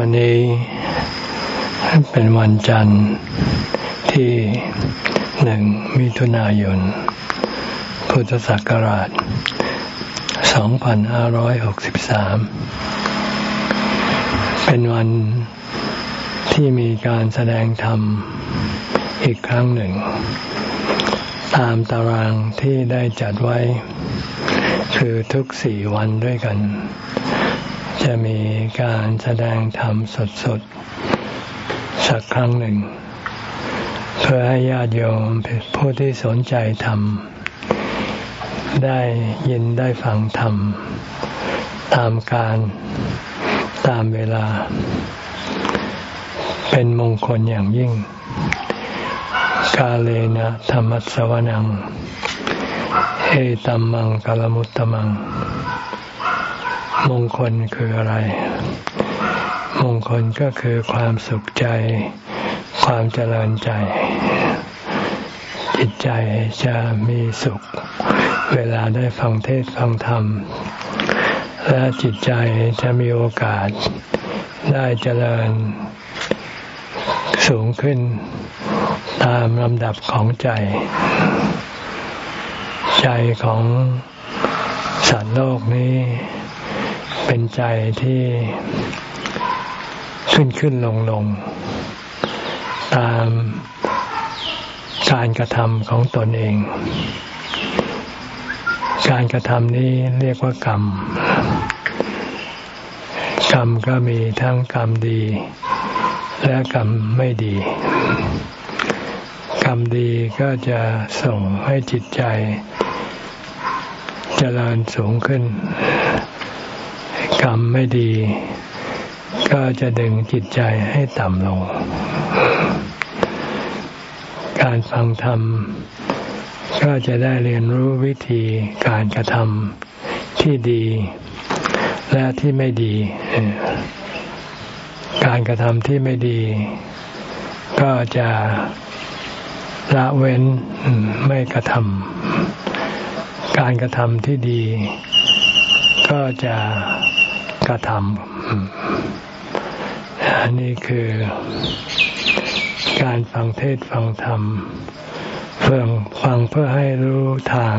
วันนี้เป็นวันจันทร์ที่หนึ่งมิถุนายน พุทธศักราช 2563 เป็นวันที่มีการแสดงธรรมอีกครั้งหนึ่ง ตามตารางที่ได้จัดไว้ คือทุกสี่วันด้วยกัน จะมีการแสดงธรรมสดๆ สักครั้งหนึ่ง เพื่อให้ญาติโยมผู้ที่สนใจธรรม ได้ยินได้ฟังธรรม ตามการตามเวลา เป็นมงคลอย่างยิ่ง กาเลนะธรรมสวนัง เอตัมมังกลมุตตมัง มงคลคืออะไร มงคลก็คือความสุขใจ ความเจริญใจ จิตใจจะมีสุข เวลาได้ฟังเทศฟังธรรม และจิตใจจะมีโอกาสได้เจริญสูงขึ้นตามลำดับของใจ ใจของสัตว์โลกนี้ เป็นใจที่ขึ้นขึ้นลงลง ตามการกระทำของตนเอง การกระทำนี้เรียกว่ากรรม กรรมก็มีทั้งกรรมดี และกรรมไม่ดี กรรมดีก็จะส่งให้จิตใจจเจริญสูงขึ้น กรรมไม่ดี ก็จะดึงจิตใจให้ต่ำลง การฟังธรรม ก็จะได้เรียนรู้วิธีการกระทำที่ดี และที่ไม่ดี การกระทำที่ไม่ดี ก็จะละเว้นไม่กระทำการกระทำที่ดี ก็จะ กระทำอันนี้คือการฟังเทศฟังธรรมเพื่อฟังเพื่อให้รู้ทาง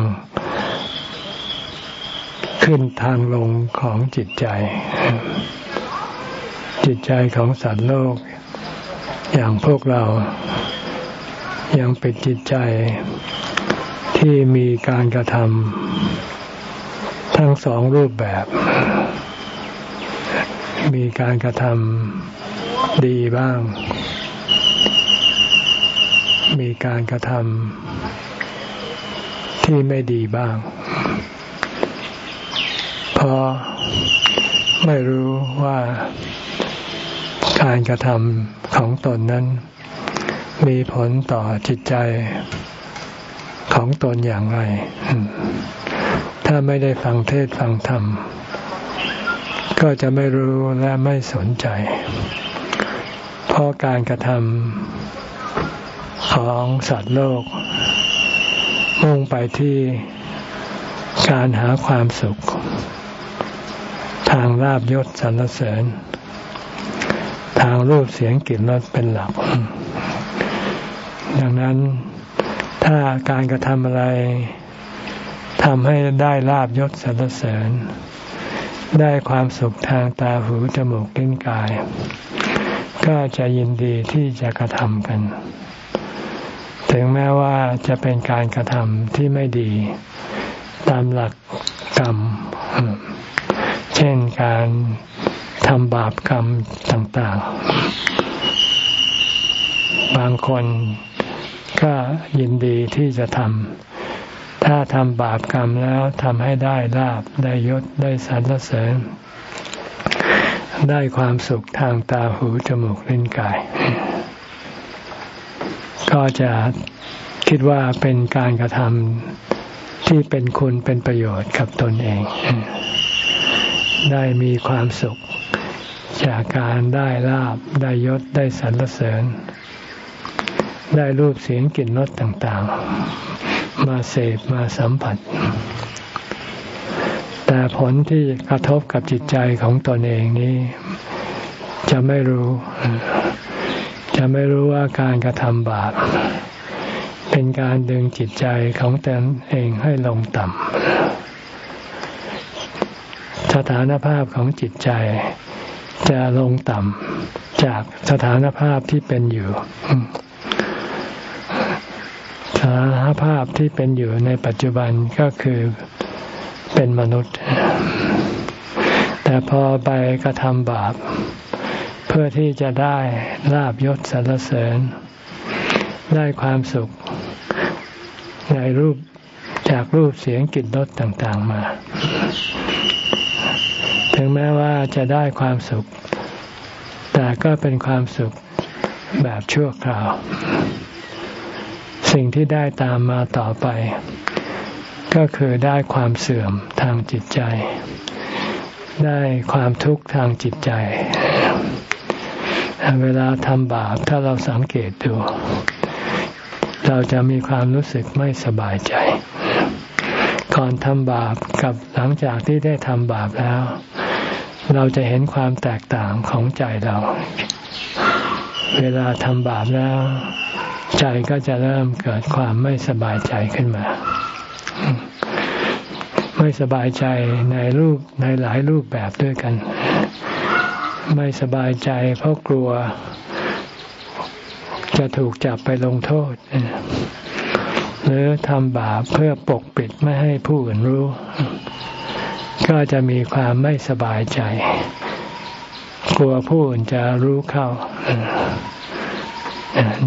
ขึ้นทางลงของจิตใจ จิตใจของสัตว์โลก อย่างพวกเรายังเป็นจิตใจที่มีการกระทำทั้งสองรูปแบบ มีการกระทำดีบ้าง มีการกระทำที่ไม่ดีบ้าง เพราะไม่รู้ว่าการกระทำของตนนั้น มีผลต่อจิตใจของตนอย่างไร ถ้าไม่ได้ฟังเทศฟังธรรม ก็จะไม่รู้และไม่สนใจ เพราะการกระทำของสัตว์โลก มุ่งไปที่การหาความสุข ทางลาบยศสรรเสริญ ทางรูปเสียงกลิ่นรสเป็นหลัก ดังนั้นถ้าการกระทำอะไรทำให้ได้ลาบยศสรรเสริญ ได้ความสุขทางตาหูจมูกลิ้นกาย ก็จะยินดีที่จะกระทำกัน ถึงแม้ว่าจะเป็นการกระทำที่ไม่ดี ตามหลักกรรม เช่นการทำบาปกรรมต่างๆ บางคนก็ยินดีที่จะทำ ถ้าทำบาปกรรมแล้วทำให้ได้ลาบได้ยศได้สรรเสริญ ได้ความสุขทางตาหูจมูกลิ้นกาย ก็จะคิดว่าเป็นการกระทำที่เป็นคุณเป็นประโยชน์กับตนเอง ได้มีความสุข จากการได้ลาบได้ยศได้สรรเสริญ ได้รูปเสียงกลิ่นรสต่าง ๆ มาเสพมาสัมผัส แต่ผลที่กระทบกับจิตใจของตนเองนี้ จะไม่รู้ จะไม่รู้ว่าการกระทำบาป เป็นการดึงจิตใจของตนเองให้ลงต่ำสถานภาพของจิตใจจะลงต่ำจากสถานภาพที่เป็นอยู่ สาภาพที่เป็นอยู่ในปัจจุบันก็คือเป็นมนุษย์ แต่พอไปกระทำบาป เพื่อที่จะได้ลาบยศสรรเสริญ ได้ความสุขในรูปจากรูปเสียงกลิ่นรสต่างๆมา ถึงแม้ว่าจะได้ความสุข แต่ก็เป็นความสุขแบบชั่วคราว สิ่งที่ได้ตามมาต่อไป ก็คือได้ความเสื่อมทางจิตใจ ได้ความทุกข์ทางจิตใจ เวลาทำบาปถ้าเราสังเกตดู เราจะมีความรู้สึกไม่สบายใจ ก่อนทำบาปกับหลังจากที่ได้ทำบาปแล้ว เราจะเห็นความแตกต่างของใจเรา เวลาทำบาปแล้ว ใจก็จะเริ่มเกิดความไม่สบายใจขึ้นมา ไม่สบายใจในรูปในหลายรูปแบบด้วยกัน ไม่สบายใจเพราะกลัว จะถูกจับไปลงโทษ หรือทำบาปเพื่อปกปิดไม่ให้ผู้อื่นรู้ ก็จะมีความไม่สบายใจ กลัวผู้อื่นจะรู้เข้า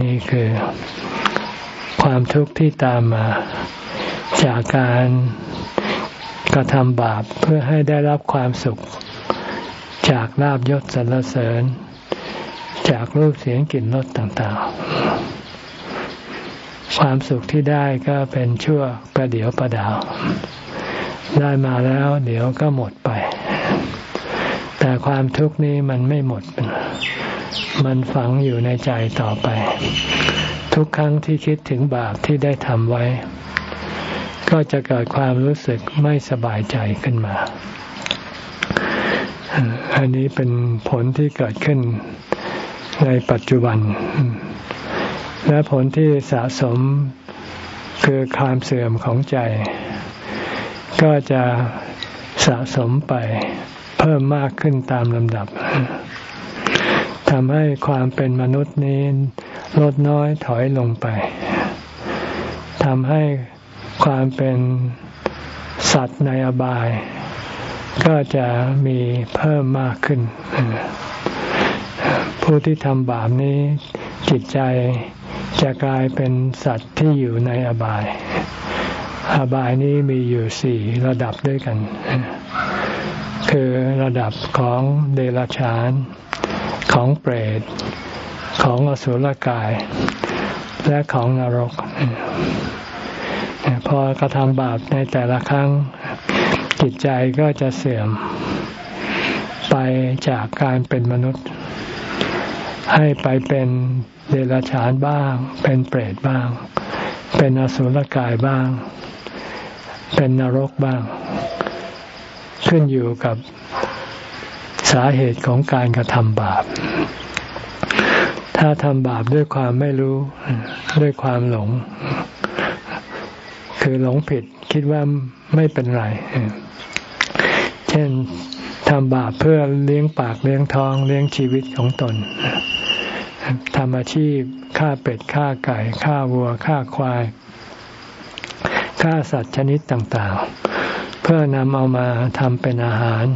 นี่คือความทุกข์ที่ตามมาจากการกระทำบาปเพื่อให้ได้รับความสุข จากลาบยศสรรเสริญ จากรูปเสียงกลิ่นรสต่างๆ ความสุขที่ได้ก็เป็นชั่วประเดี๋ยวประดาว ได้มาแล้วเดี๋ยวก็หมดไป แต่ความทุกข์นี้มันไม่หมด มันฝังอยู่ในใจต่อไป ทุกครั้งที่คิดถึงบาปที่ได้ทำไว้ ก็จะเกิดความรู้สึกไม่สบายใจขึ้นมา อันนี้เป็นผลที่เกิดขึ้นในปัจจุบัน และผลที่สะสมคือความเสื่อมของใจ ก็จะสะสมไปเพิ่มมากขึ้นตามลำดับ ทำให้ความเป็นมนุษย์นี้ลดน้อยถอยลงไปทำให้ความเป็นสัตว์ในอบาย ก็จะมีเพิ่มมากขึ้น ผู้ที่ทำบาปนี้จิตใจจะกลายเป็นสัตว์ที่อยู่ในอบาย อบายนี้มีอยู่สี่ระดับด้วยกัน คือระดับของเดรัจฉาน ของเปรตของอสุรกาย และของนรก พอกระทำบาปในแต่ละครั้ง จิตใจก็จะเสื่อม ไปจากการเป็นมนุษย์ ให้ไปเป็นเดรัจฉานบ้าง เป็นเปรตบ้าง เป็นอสุรกายบ้าง เป็นนรกบ้าง ขึ้นอยู่กับ สาเหตุของการกระทำบาป ถ้าทำบาปด้วยความไม่รู้ด้วยความหลง คือหลงผิดคิดว่าไม่เป็นไร เช่นทำบาปเพื่อเลี้ยงปากเลี้ยงท้องเลี้ยงชีวิตของตนทำอาชีพฆ่าเป็ดฆ่าไก่ฆ่าวัวฆ่าควายฆ่าสัตว์ชนิดต่างๆ เพื่อนำเอามาทำเป็นอาหาร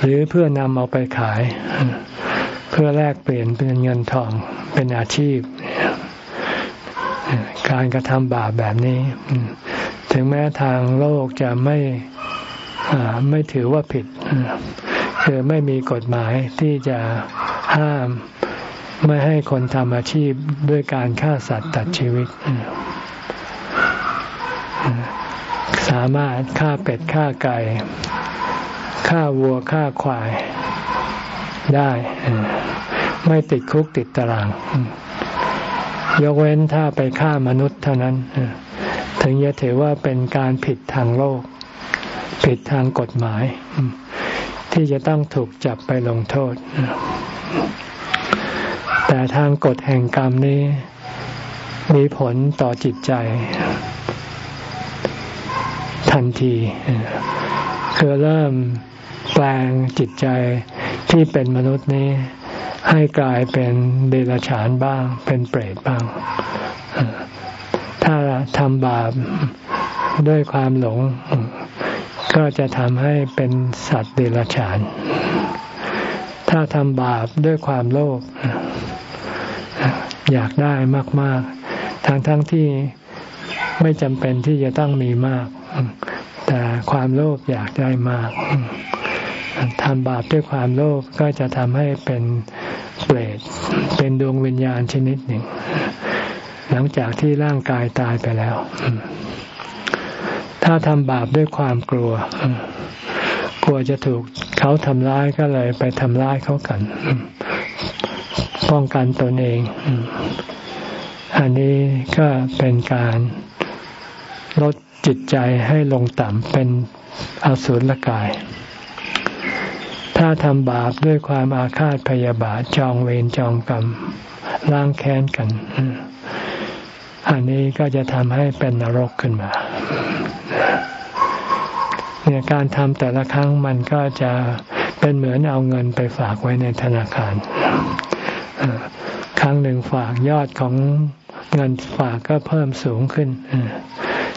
หรือเพื่อนำเอาไปขาย เพื่อแลกเปลี่ยนเป็นเงินทองเป็นอาชีพ การกระทำบาปแบบนี้ ถึงแม้ทางโลกจะไม่ไม่ถือว่าผิดคือไม่มีกฎหมายที่จะห้ามไม่ให้คนทำอาชีพด้วยการฆ่าสัตว์ตัดชีวิต สามารถฆ่าเป็ดฆ่าไก่ ฆ่าวัวฆ่าควายได้ไม่ติดคุกติดตาราง ยกเว้นถ้าไปฆ่ามนุษย์เท่านั้น ถึงจะถือว่าเป็นการผิดทางโลก ผิดทางกฎหมาย ที่จะต้องถูกจับไปลงโทษ แต่ทางกฎแห่งกรรมนี้ มีผลต่อจิตใจ ทันที คือเริ่ม แปลงจิตใจที่เป็นมนุษย์นี้ ให้กลายเป็นเดรัจฉานบ้าง เป็นเปรตบ้าง ถ้าทำบาปด้วยความหลง ก็จะทำให้เป็นสัตว์เดรัจฉาน ถ้าทำบาปด้วยความโลภอยากได้มาก ๆ ทั้งๆทที่ไม่จำเป็นที่จะต้องมีมาก แต่ความโลภอยากได้มาก ทำบาปด้วยความโลภก็จะทำให้เป็นเปรตเป็นดวงวิญญาณชนิดหนึ่ง หลังจากที่ร่างกายตายไปแล้ว ถ้าทำบาปด้วยความกลัว กลัวจะถูกเขาทำร้ายก็เลยไปทำร้ายเขากันป้องกันตนเอง อันนี้ก็เป็นการลดจิตใจให้ลงต่ำเป็นอสุรกาย ถ้าทำบาปด้วยความอาฆาตพยาบาทจองเวรจองกรรมล้างแค้นกัน อันนี้ก็จะทำให้เป็นนรกขึ้นมาเนี่ยการทำแต่ละครั้งมันก็จะเป็นเหมือนเอาเงินไปฝากไว้ในธนาคาร ครั้งหนึ่งฝากยอดของเงินฝากก็เพิ่มสูงขึ้น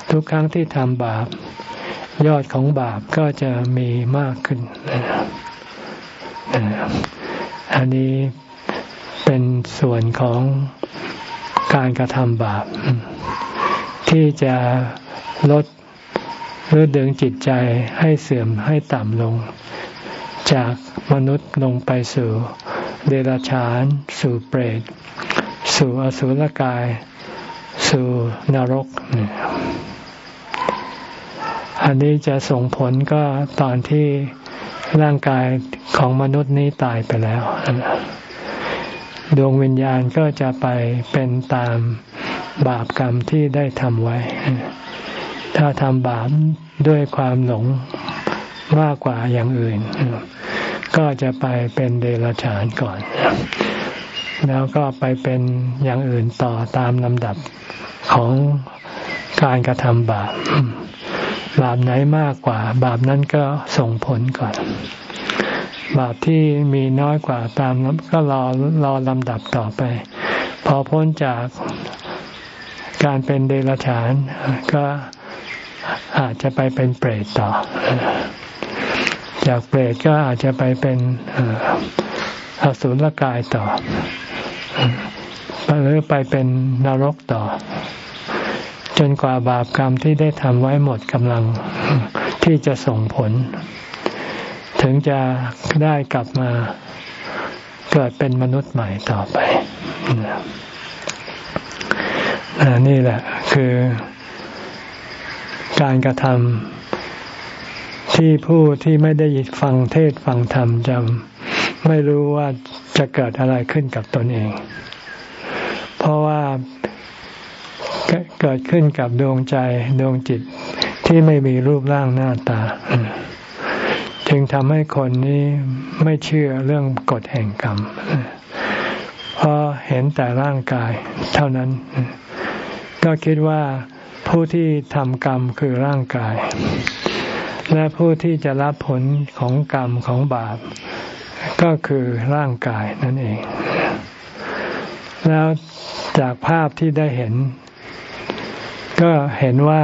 ทุกครั้งที่ทำบาป ยอดของบาปก็จะมีมากขึ้น อันนี้เป็นส่วนของการกระทำบาป ที่จะลดหรือดึงจิตใจให้เสื่อมให้ต่ำลง จากมนุษย์ลงไปสู่เดรัจฉาน สู่เปรต สู่อสุรกาย สู่นรก อันนี้จะส่งผลก็ตอนที่ ร่างกายของมนุษย์นี้ตายไปแล้วดวงวิญญาณก็จะไปเป็นตามบาปกรรมที่ได้ทำไว้ ถ้าทำบาปด้วยความหลงมากกว่าอย่างอื่น ก็จะไปเป็นเดรัจฉานก่อน แล้วก็ไปเป็นอย่างอื่นต่อตามลำดับของการกระทำบาป บาปไหนมากกว่า บาปนั้นก็ส่งผลก่อน บาปที่มีน้อยกว่าตามก็รอรอลำดับต่อไป พอพ้นจากการเป็นเดรัจฉานก็อาจจะไปเป็นเปรตต่อ จากเปรตก็อาจจะไปเป็นอสุรกายต่อหรือไปเป็นนรกต่อ จนกว่าบาปกรรมที่ได้ทำไว้หมดกำลังที่จะส่งผล ถึงจะได้กลับมาเกิดเป็นมนุษย์ใหม่ต่อไปนี่แหละคือการกระทำที่ผู้ที่ไม่ได้ฟังเทศฟังธรรมจำไม่รู้ว่าจะเกิดอะไรขึ้นกับตนเอง เพราะว่า เกิดขึ้นกับดวงใจดวงจิตที่ไม่มีรูปร่างหน้าตา จึงทำให้คนนี้ไม่เชื่อเรื่องกฎแห่งกรรม เพราะเห็นแต่ร่างกายเท่านั้น ก็คิดว่าผู้ที่ทำกรรมคือร่างกาย และผู้ที่จะรับผลของกรรมของบาป ก็คือร่างกายนั่นเอง แล้วจากภาพที่ได้เห็น ก็เห็นว่า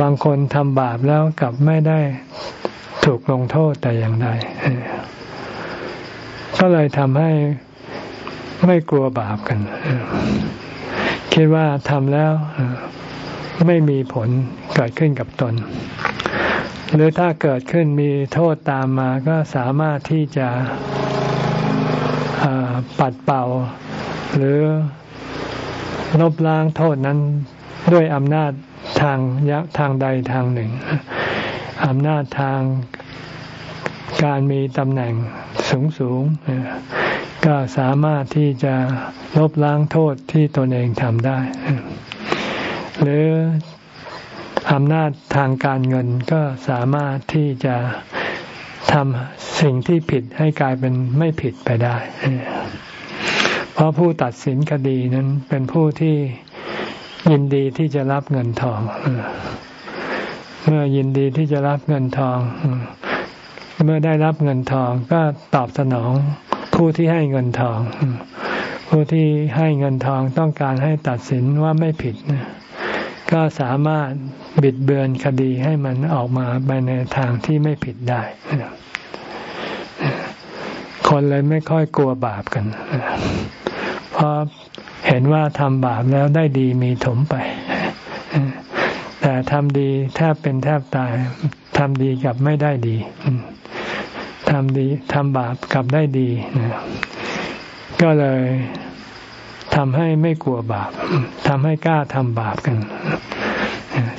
บางคนทำบาปแล้วกลับไม่ได้ถูกลงโทษแต่อย่างใดก็เลยทำให้ไม่กลัวบาปกัน คิดว่าทำแล้วไม่มีผลเกิดขึ้นกับตน หรือถ้าเกิดขึ้นมีโทษตามมาก็สามารถที่จะปัดเป่า หรือลบล้างโทษนั้น ด้วยอำนาจทางยักทางใดทางหนึ่งอำนาจทางการมีตำแหน่งสูงสูงก็สามารถที่จะลบล้างโทษที่ตนเองทำได้ หรืออำนาจทางการเงินก็สามารถที่จะทำสิ่งที่ผิดให้กลายเป็นไม่ผิดไปได้ เพราะผู้ตัดสินคดีนั้นเป็นผู้ที่ ยินดีที่จะรับเงินทอง เมื่อยินดีที่จะรับเงินทอง เมื่อได้รับเงินทองก็ตอบสนองผู้ที่ให้เงินทอง ผู้ที่ให้เงินทองต้องการให้ตัดสินว่าไม่ผิด ก็สามารถบิดเบือนคดีให้มันออกมาไปในทางที่ไม่ผิดได้ คนเลยไม่ค่อยกลัวบาปกัน เพราะเห็นว่าทำบาปแล้วได้ดีมีถมไป แต่ทำดีแทบเป็นแทบตายทำดีกับไม่ได้ดีทำดีทำบาปกับได้ดี ก็เลยทำให้ไม่กลัวบาปทำให้กล้าทำบาปกัน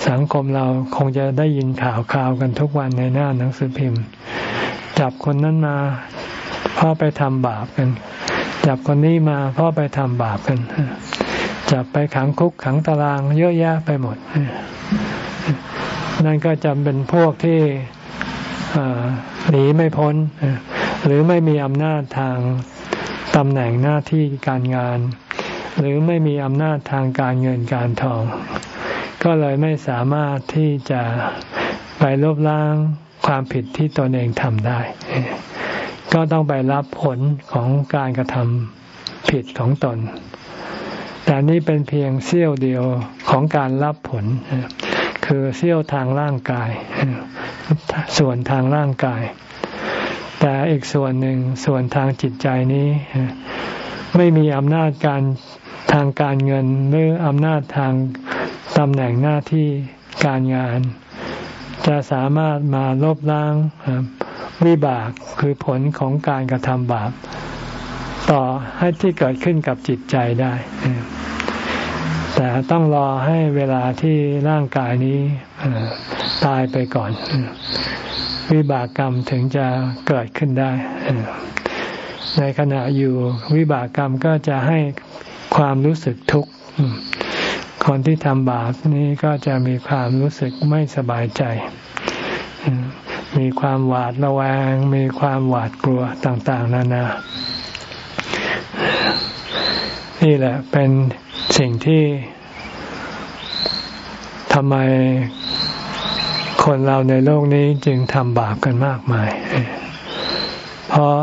สังคมเราคงจะได้ยินข่าวข่าวกันทุกวันในหน้าหนังสือพิมพ์ จับคนนั้นมาพ่อไปทำบาปกัน จับคนนี้มาพ่อไปทำบาปกันจับไปขังคุกขังตารางเยอะแยะไปหมด นั่นก็จำเป็นพวกที่หนีไม่พ้น หรือไม่มีอำนาจทางตำแหน่งหน้าที่การงาน หรือไม่มีอำนาจทางการเงินการทอง ก็เลยไม่สามารถที่จะไปลบล้างความผิดที่ตนเองทำได้ ก็ต้องไปรับผลของการกระทำผิดของตน แต่นี่เป็นเพียงเสี้ยวเดียวของการรับผล คือเสี้ยวทางร่างกาย ส่วนทางร่างกาย แต่อีกส่วนหนึ่งส่วนทางจิตใจนี้ ไม่มีอำนาจการทางการเงินหรืออำนาจทางตำแหน่งหน้าที่การงาน จะสามารถมาลบล้าง วิบากคือผลของการกระทำบาป ต่อให้ที่เกิดขึ้นกับจิตใจได้ แต่ต้องรอให้เวลาที่ร่างกายนี้ตายไปก่อน วิบากกรรมถึงจะเกิดขึ้นได้ ในขณะอยู่วิบากกรรมก็จะให้ความรู้สึกทุกข์คนที่ทำบาปนี้ก็จะมีความรู้สึกไม่สบายใจ มีความหวาดระแวง มีความหวาดกลัวต่าง ๆ นานา นี่แหละเป็นสิ่งที่ทำไมคนเราในโลกนี้จึงทำบาปกันมากมาย เพราะ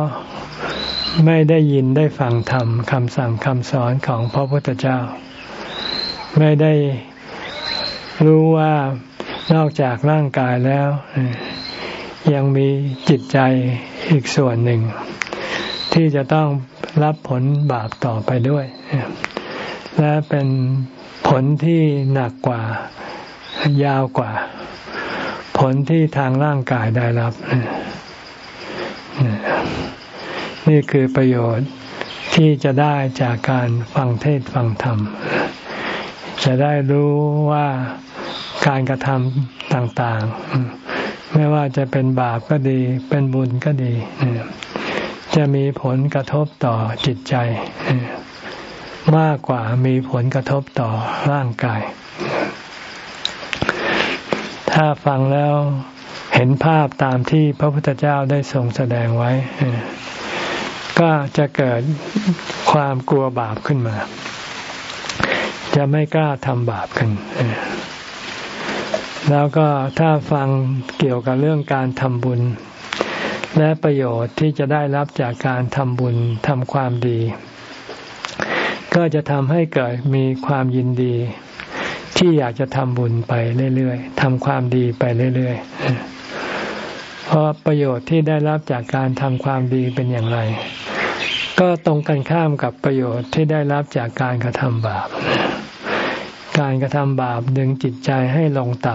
ไม่ได้ยินได้ฟังธรรมคำสั่งคำสอนของพระพุทธเจ้า ไม่ได้รู้ว่านอกจากร่างกายแล้ว ยังมีจิตใจอีกส่วนหนึ่ง ที่จะต้องรับผลบาปต่อไปด้วย และเป็นผลที่หนักกว่ายาวกว่า ผลที่ทางร่างกายได้รับ นี่คือประโยชน์ที่จะได้จากการฟังเทศฟังธรรม จะได้รู้ว่าการกระทำต่าง ๆ ไม่ว่าจะเป็นบาปก็ดี เป็นบุญก็ดี จะมีผลกระทบต่อจิตใจ มากกว่ามีผลกระทบต่อร่างกาย ถ้าฟังแล้วเห็นภาพตามที่พระพุทธเจ้าได้ทรงแสดงไว้ ก็จะเกิดความกลัวบาปขึ้นมา จะไม่กล้าทำบาปกัน แล้วก็ถ้าฟังเกี่ยวกับเรื่องการทำบุญ และประโยชน์ที่จะได้รับจากการทำบุญทำความดี ก็จะทำให้เกิดมีความยินดี ที่อยากจะทำบุญไปเรื่อยๆทำความดีไปเรื่อยๆ เพราะประโยชน์ที่ได้รับจากการทำความดีเป็นอย่างไร ก็ตรงกันข้ามกับประโยชน์ที่ได้รับจากการกระทำบาป การกระทำบาปดึงจิตใจให้ลงต่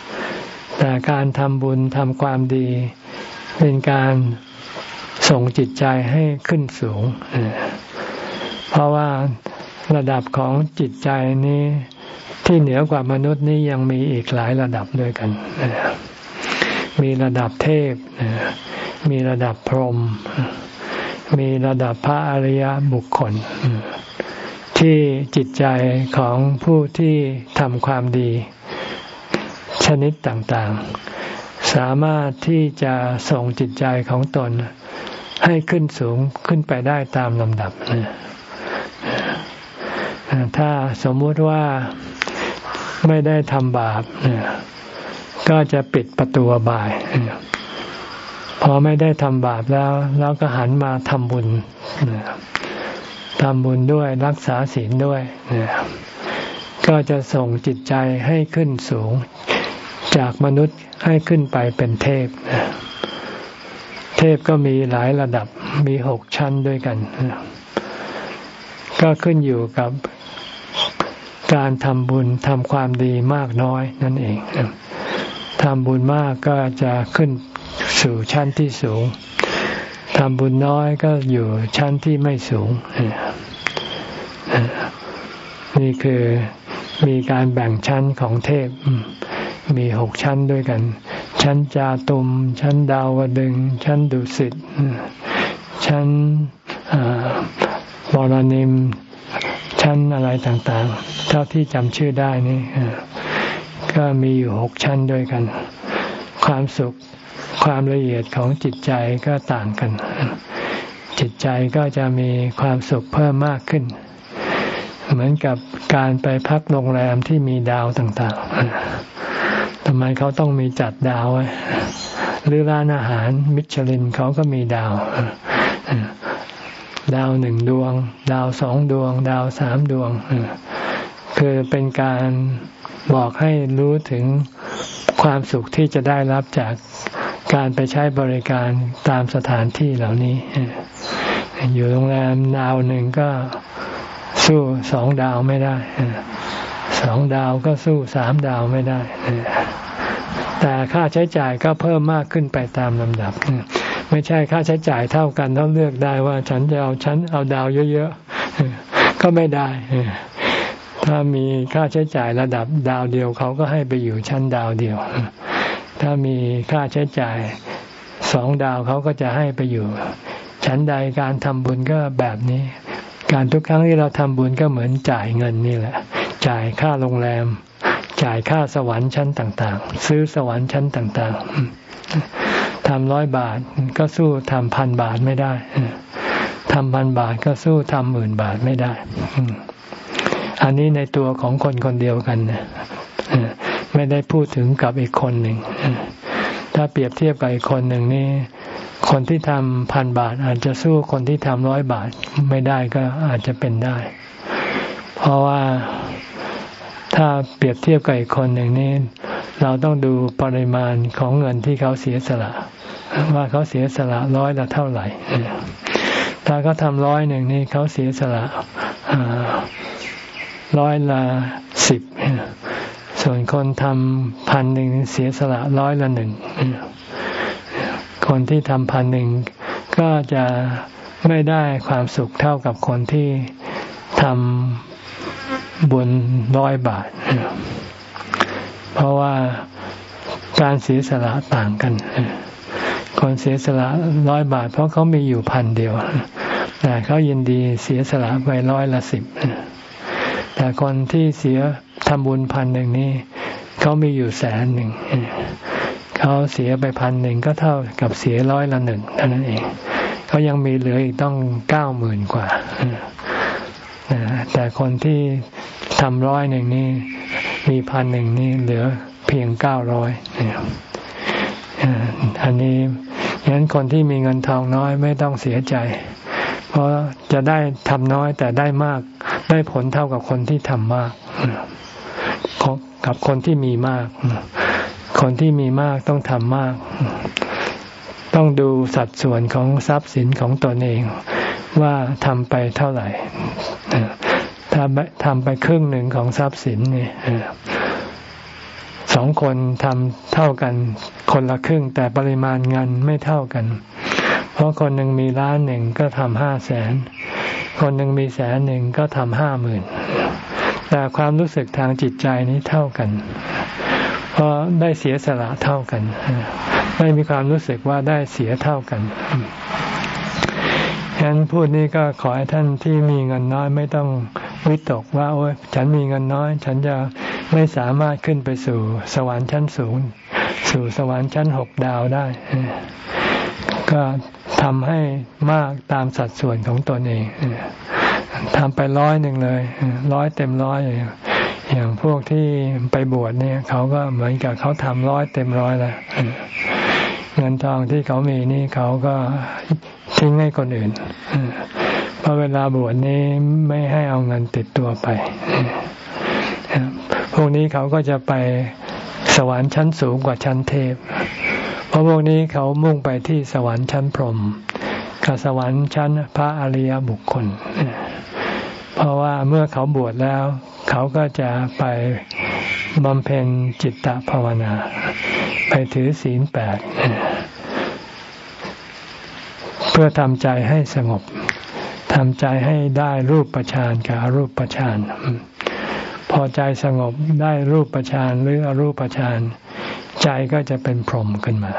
ำ แต่การทำบุญทำความดี เป็นการส่งจิตใจให้ขึ้นสูง เพราะว่าระดับของจิตใจนี้ที่เหนือกว่ามนุษย์นี้ยังมีอีกหลายระดับด้วยกัน มีระดับเทพ มีระดับพรหม มีระดับพระอริยบุคคล ที่จิตใจของผู้ที่ทำความดี ชนิดต่างๆ สามารถที่จะส่งจิตใจของตนให้ขึ้นสูงขึ้นไปได้ตามลำดับ ถ้าสมมติว่าไม่ได้ทำบาปก็จะปิดประตูบาย พอไม่ได้ทำบาปแล้วเราก็หันมาทำบุญ ทำบุญด้วยรักษาศีลด้วย ก็จะส่งจิตใจให้ขึ้นสูง จากมนุษย์ให้ขึ้นไปเป็นเทพ เทพก็มีหลายระดับมีหกชั้นด้วยกัน ก็ขึ้นอยู่กับการทำบุญทำความดีมากน้อยนั่นเองทำบุญมากก็จะขึ้นสู่ชั้นที่สูง ทำบุญน้อยก็อยู่ชั้นที่ไม่สูง นี่คือมีการแบ่งชั้นของเทพ มีหกชั้นด้วยกัน ชั้นจาตุม ชั้นดาวดึง ชั้นดุสิต ชั้นบรนิม ชั้นอะไรต่างๆ เท่าที่จำชื่อได้นี่ก็มีอยู่หกชั้นด้วยกัน ความสุข ความละเอียดของจิตใจก็ต่างกัน จิตใจก็จะมีความสุขเพิ่มมากขึ้น เหมือนกับการไปพักโรงแรมที่มีดาวต่างๆทำไมเขาต้องมีจัดดาวไว้หรือร้านอาหารมิชลินเขาก็มีดาวดาวหนึ่งดวง ดาวสองดวง ดาวสามดวงคือเป็นการบอกให้รู้ถึงความสุขที่จะได้รับจาก การไปใช้บริการตามสถานที่เหล่านี้ อยู่โรงแรมดาวหนึ่งก็สู้สองดาวไม่ได้สองดาวก็สู้สามดาวไม่ได้ แต่ค่าใช้จ่ายก็เพิ่มมากขึ้นไปตามลำดับ ไม่ใช่ค่าใช้จ่ายเท่ากันต้องเลือกได้ว่าฉันจะเอาฉันเอาดาวเยอะๆ ก็ไม่ได้ ถ้ามีค่าใช้จ่ายระดับดาวเดียวเขาก็ให้ไปอยู่ชั้นดาวเดียว ถ้ามีค่าใช้จ่ายสองดาวเขาก็จะให้ไปอยู่ชั้นใดการทำบุญก็แบบนี้ การทุกครั้งที่เราทำบุญก็เหมือนจ่ายเงินนี่แหละ จ่ายค่าโรงแรม จ่ายค่าสวรรค์ชั้นต่างๆ ซื้อสวรรค์ชั้นต่างๆทำร้อยบาทก็สู้ทำพันบาทไม่ได้ทำพันบาทก็สู้ทำหมื่นบาทไม่ได้ อันนี้ในตัวของคนคนเดียวกันนะ ไม่ได้พูดถึงกับอีกคนหนึ่ง ถ้าเปรียบเทียบกับอีกคนหนึ่งนี่ คนที่ทำพันบาท อาจจะสู้คนที่ทำร้อยบาทไม่ได้ก็อาจจะเป็นได้ เพราะว่าถ้าเปรียบเทียบกับอีกคนหนึ่งนี่เราต้องดูปริมาณของเงินที่เขาเสียสละ ว่าเขาเสียสละร้อยละเท่าไหร่ ถ้าเขาทำร้อยหนึ่งนี่เขาเสียสละร้อยละสิบ ส่วนคนทำพันหนึ่งเสียสละร้อยละหนึ่ง คนที่ทำพันหนึ่งก็จะไม่ได้ความสุขเท่ากับคนที่ทำบุญร้อยบาท เพราะว่าการเสียสละต่างกัน คนเสียสละร้อยบาท เพราะเขามีอยู่พันเดียว แต่เขายินดีเสียสละไปร้อยละสิบแต่คนที่เสีย ทำบุญพันหนึ่งนี่เขามีอยู่แสนหนึ่งเขาเสียไปพันหนึ่งก็เท่ากับเสียร้อยละหนึ่งเท่านั้นเองเขายังมีเหลืออีกต้องเก้าหมื่นกว่าแต่คนที่ทำร้อยหนึ่งนี่มีพันหนึ่งนี่เหลือเพียงเก้าร้อยอันนี้ฉะนั้นคนที่มีเงินทองน้อยไม่ต้องเสียใจ เพราะจะได้ทำน้อยแต่ได้มาก ได้ผลเท่ากับคนที่ทำมาก กับคนที่มีมาก คนที่มีมากต้องทำมาก ต้องดูสัดส่วนของทรัพย์สินของตนเอง ว่าทำไปเท่าไหร่ถ้าทำไปครึ่งหนึ่งของทรัพย์สินนี่สองคนทำเท่ากัน คนละครึ่งแต่ปริมาณเงินไม่เท่ากัน เพราะคนหนึ่งมีล้านหนึ่งก็ทำห้าแสน คนหนึ่งมีแสนหนึ่งก็ทำห้าหมื่น แต่ความรู้สึกทางจิตใจนี้เท่ากัน เพราะได้เสียสละเท่ากัน ไม่มีความรู้สึกว่าได้เสียเท่ากันฉะนั้นพูดนี้ก็ขอให้ท่านที่มีเงินน้อยไม่ต้องวิตกว่า โอ้ยฉันมีเงินน้อย ฉันจะไม่สามารถขึ้นไปสู่สวรรค์ชั้นสูง สู่สวรรค์ชั้นหกดาวได้ ก็ทำให้มากตามสัดส่วนของตนเอง ทำไปร้อยหนึ่งเลย ร้อยเต็มร้อยอย่างพวกที่ไปบวชเนี่ย เขาก็เหมือนกับเขาทำร้อยเต็มร้อยแล้วเงินทองที่เขามีนี่เขาก็ทิ้งให้คนอื่นเพราะเวลาบวชนี้ไม่ให้เอาเงินติดตัวไป พวกนี้เขาก็จะไปสวรรค์ชั้นสูงกว่าชั้นเทพ เพราะพวกนี้เขามุ่งไปที่สวรรค์ชั้นพรหมกับสวรรค์ชั้นพระอริยบุคคลเพราะว่าเมื่อเขาบวชแล้ว เขาก็จะไปบำเพ็ญจิตตภาวนา ไปถือศีลแปดเพื่อทำใจให้สงบทำใจให้ได้รูปประชานกับอรูปประชานพอใจสงบได้รูปประชานหรืออรูปประชานใจก็จะเป็นพรหมขึ้นมา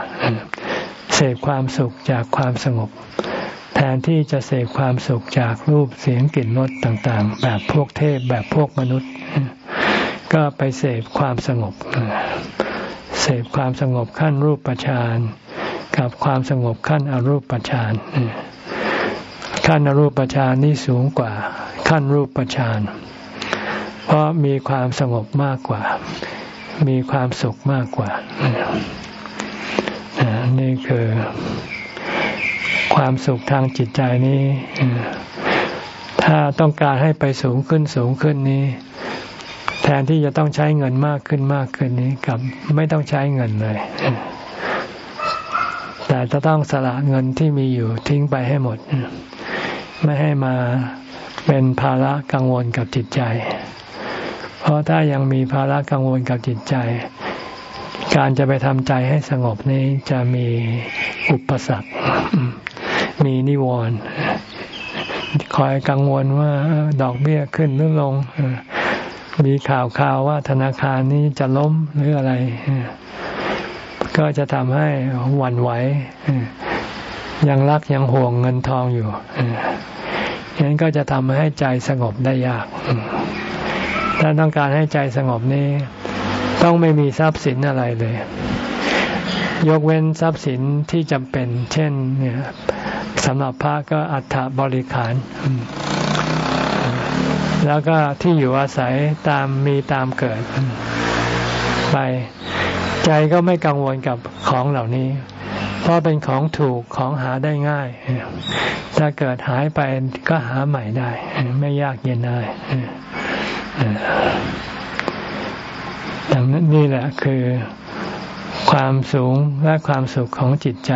เสพความสุขจากความสงบ ทนที่จะเสพความสุขจากรูปเสียงกลิ่นรสต่างๆ แบบพวกเทพแบบพวกมนุษย์ ก็ไปเสพความสงบ เสพความสงบขั้นรูปประชานกับความสงบขั้นอรูปประชานขั้นอรูปฌานนี่สูงกว่าขั้นรูปฌานเพราะมีความสงบมากกว่า มีความสุขมากกว่านี่คือ ความสุขทางจิตใจนี้ถ้าต้องการให้ไปสูงขึ้นสูงขึ้นนี้ แทนที่จะต้องใช้เงินมากขึ้นมากขึ้นนี้กับไม่ต้องใช้เงินเลย แต่จะต้องสละเงินที่มีอยู่ทิ้งไปให้หมด ไม่ให้มาเป็นภาระกังวลกับจิตใจ เพราะถ้ายังมีภาระกังวลกับจิตใจ การจะไปทำใจให้สงบนี้จะมีอุปสรรค มีนิวรณ์คอยกังวลว่าดอกเบี้ยขึ้นหรือลง มีข่าวข่าวว่าธนาคารนี้จะล้มหรืออะไร ก็จะทำให้หวั่นไหว ยังรักยังห่วงเงินทองอยู่ฉะนั้นก็จะทำให้ใจสงบได้ยาก ถ้าต้องการให้ใจสงบนี้ ต้องไม่มีทรัพย์สินอะไรเลย ยกเว้นทรัพย์สินที่จำเป็น เช่นเนี่ย สำหรับพระก็อัฐบริขาร แล้วก็ที่อยู่อาศัยตามมีตามเกิด ไป ใจก็ไม่กังวลกับของเหล่านี้ เพราะเป็นของถูกของหาได้ง่าย ถ้าเกิดหายไปก็หาใหม่ได้ ไม่ยากเย็นได้ดังนั้นนี่แหละคือความสูงและความสุขของจิตใจ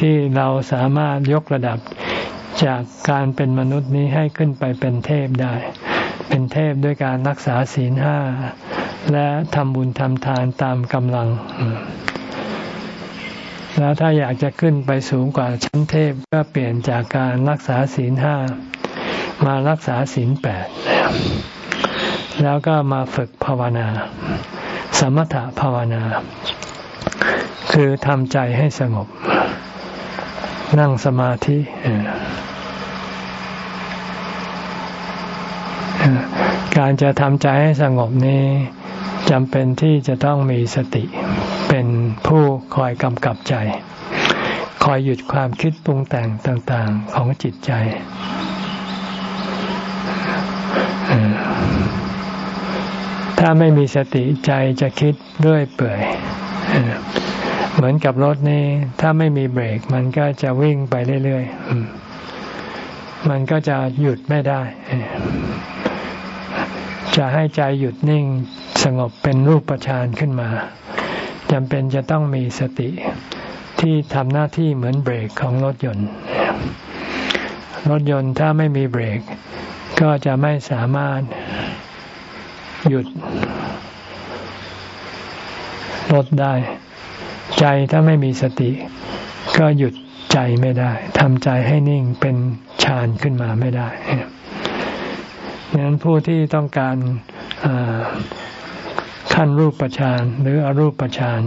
ที่เราสามารถยกระดับจากการเป็นมนุษย์นี้ให้ขึ้นไปเป็นเทพได้ เป็นเทพด้วยการรักษาศีลห้า และทำบุญทำทานตามกำลัง แล้วถ้าอยากจะขึ้นไปสูงกว่าชั้นเทพก็เปลี่ยนจากการรักษาศีลห้ามารักษาศีลแปดแล้วก็มาฝึกภาวนา สมถะภาวนา คือทำใจให้สงบ นั่งสมาธิการจะทำใจให้สงบนี้จำเป็นที่จะต้องมีสติเป็นผู้คอยกำกับใจ คอยหยุดความคิดปรุงแต่งต่างๆของจิตใจ ถ้าไม่มีสติใจจะคิดเรื่อยเปื่อย เหมือนกับรถนี่ถ้าไม่มีเบรก มันก็จะวิ่งไปเรื่อยๆ มันก็จะหยุดไม่ได้ จะให้ใจหยุดนิ่งสงบเป็นรูปฌานขึ้นมาจำเป็นจะต้องมีสติที่ทำหน้าที่เหมือนเบรกของรถยนต์ รถยนต์ถ้าไม่มีเบรก ก็จะไม่สามารถหยุดรถได้ ใจถ้าไม่มีสติ ก็หยุดใจไม่ได้ทำใจให้นิ่งเป็นฌานขึ้นมาไม่ได้ดังนั้นผู้ที่ต้องการขั้นรูปฌานหรืออรูปฌาน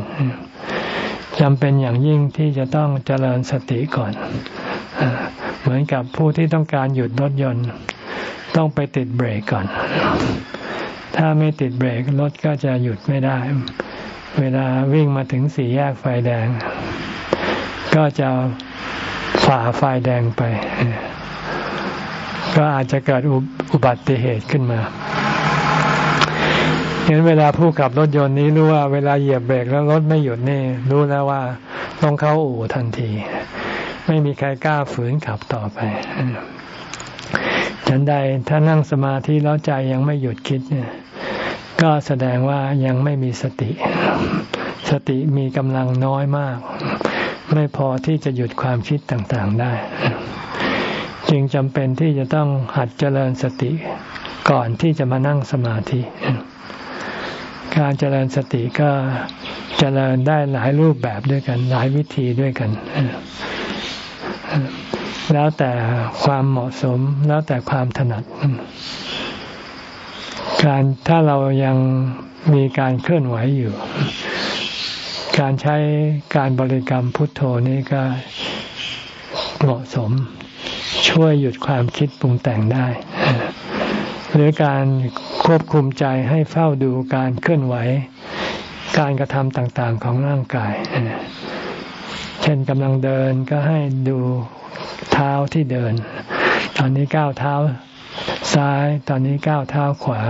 จำเป็นอย่างยิ่งที่จะต้องเจริญสติก่อน เหมือนกับผู้ที่ต้องการหยุดรถยนต์ ต้องไปติดเบรกก่อน ถ้าไม่ติดเบรกรถก็จะหยุดไม่ได้ เวลาวิ่งมาถึงสี่แยกไฟแดง ก็จะฝ่าไฟแดงไป ก็อาจจะเกิดอุบัติเหตุขึ้นมาเห็นเวลาผู้ขับรถยนต์นี้รู้ว่าเวลาเหยียบเบรกแล้วรถไม่หยุดนี่ รู้แล้วว่าต้องเข้าอู่ทันที ไม่มีใครกล้าฝืนขับต่อไปฉันใดถ้านั่งสมาธิแล้วใจยังไม่หยุดคิดเนี่ย ก็แสดงว่ายังไม่มีสติ สติมีกำลังน้อยมาก ไม่พอที่จะหยุดความคิดต่างๆได้ จึงจำเป็นที่จะต้องหัดเจริญสติก่อนที่จะมานั่งสมาธิ การเจริญสติก็เจริญได้หลายรูปแบบด้วยกัน หลายวิธีด้วยกัน แล้วแต่ความเหมาะสมแล้วแต่ความถนัด การถ้าเรายังมีการเคลื่อนไหวอยู่ การใช้การบริกรรมพุทโธนี้ก็เหมาะสม ช่วยหยุดความคิดปรุงแต่งได้ หรือการควบคุมใจให้เฝ้าดูการเคลื่อนไหว การกระทำต่างๆของร่างกาย เช่นกำลังเดินก็ให้ดูเท้าที่เดิน ตอนนี้ก้าวเท้า ซ้าย ตอนนี้ก้าวเท้าขวา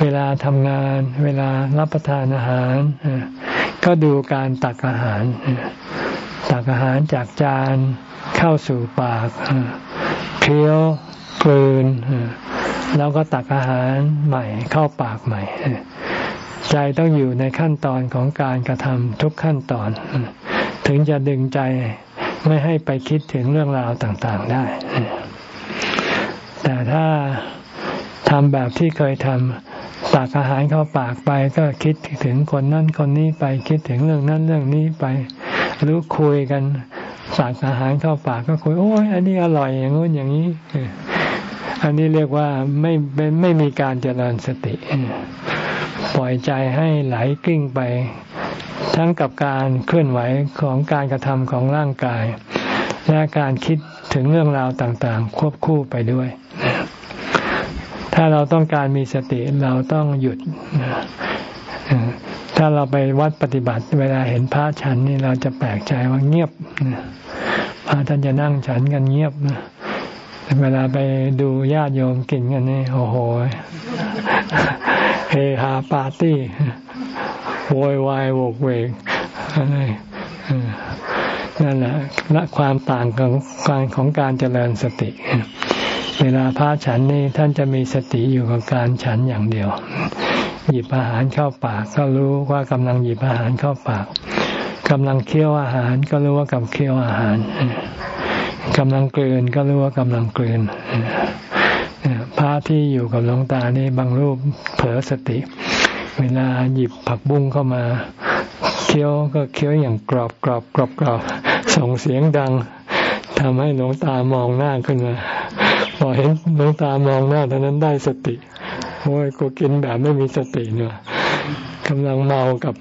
เวลาทำงาน เวลารับประทานอาหาร ก็ดูการตักอาหาร ตักอาหารจากจานเข้าสู่ปากเคี้ยวกลืนแล้วก็ตักอาหารใหม่เข้าปากใหม่ใจต้องอยู่ในขั้นตอนของการกระทำทุกขั้นตอน ถึงจะดึงใจไม่ให้ไปคิดถึงเรื่องราวต่างๆได้ แต่ถ้าทำแบบที่เคยทำตักอาหารเข้าปากไปก็คิดถึงคนนั้นคนนี้ไปคิดถึงเรื่องนั้นเรื่องนี้ไปหรือคุยกันตักอาหารเข้าปากก็คุยโอ้ยอันนี้อร่อยอย่างงู้นอย่างนี้ อันนี้เรียกว่าไม่เป็นไม่มีการเจริญสติ ปล่อยใจให้ไหลกิ้งไป ทั้งกับการเคลื่อนไหวของการกระทำของร่างกาย และการคิดถึงเรื่องราวต่างๆ ควบคู่ไปด้วย ถ้าเราต้องการมีสติเราต้องหยุด ถ้าเราไปวัดปฏิบัติ เวลาเห็นพระฉันนี่เราจะแปลกใจว่าเงียบพระท่านจะนั่งฉันกันเงียบเวลาไปดูญาติโยมกินกันนี่โอ้โหเฮฮาปาร์ตี้โวยวายโวกเวกอะไร นั่นแหละละความต่างของการของการเจริญสติ เวลาพระฉันนี่ท่านจะมีสติอยู่กับการฉันอย่างเดียว หยิบอาหารเข้าปาก ก็รู้ว่ากำลังหยิบอาหารเข้าปากกำลังเคี้ยวอาหารก็รู้ว่ากำลังเคี้ยวอาหารกำลังกลืนก็รู้ว่ากำลังกลืนพระที่อยู่กับหลวงตานี่บางรูปเผลอสติ เวลาหยิบผักบุ้งเข้ามา เคี้ยวก็เคี้ยวอย่างกรอบกรอบกรอบกรอบ ส่งเสียงดังทำให้หลวงตามองหน้าขึ้นมาพอเห็นหลวงตามองหน้าเท่านั้นได้สติโอ้ยกูกินแบบไม่มีสติเนี่ยกำลังเมากับ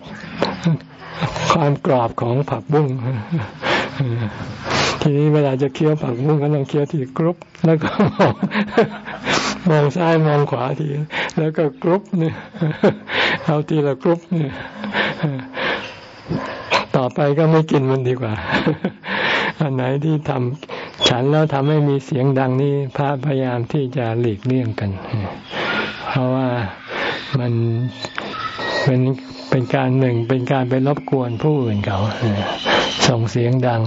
ความกรอบของผักบุ้งทีนี้เวลาจะเคี้ยวผักบุ้งก็ต้องเคี้ยวทีกรุบแล้วก็มองมองซ้ายมองขวาที แล้วก็กรุ๊ปเนี่ยเอาทีละกรุ๊ปเนี่ย ต่อไปก็ไม่กินมันดีกว่า อันไหนที่ทำฉันแล้วทำให้มีเสียงดังนี่พระพยายามที่จะหลีกเลี่ยงกัน เพราะว่ามันเป็นเป็นการหนึ่งเป็นการไปรบกวนผู้อื่นเขาส่งเสียงดัง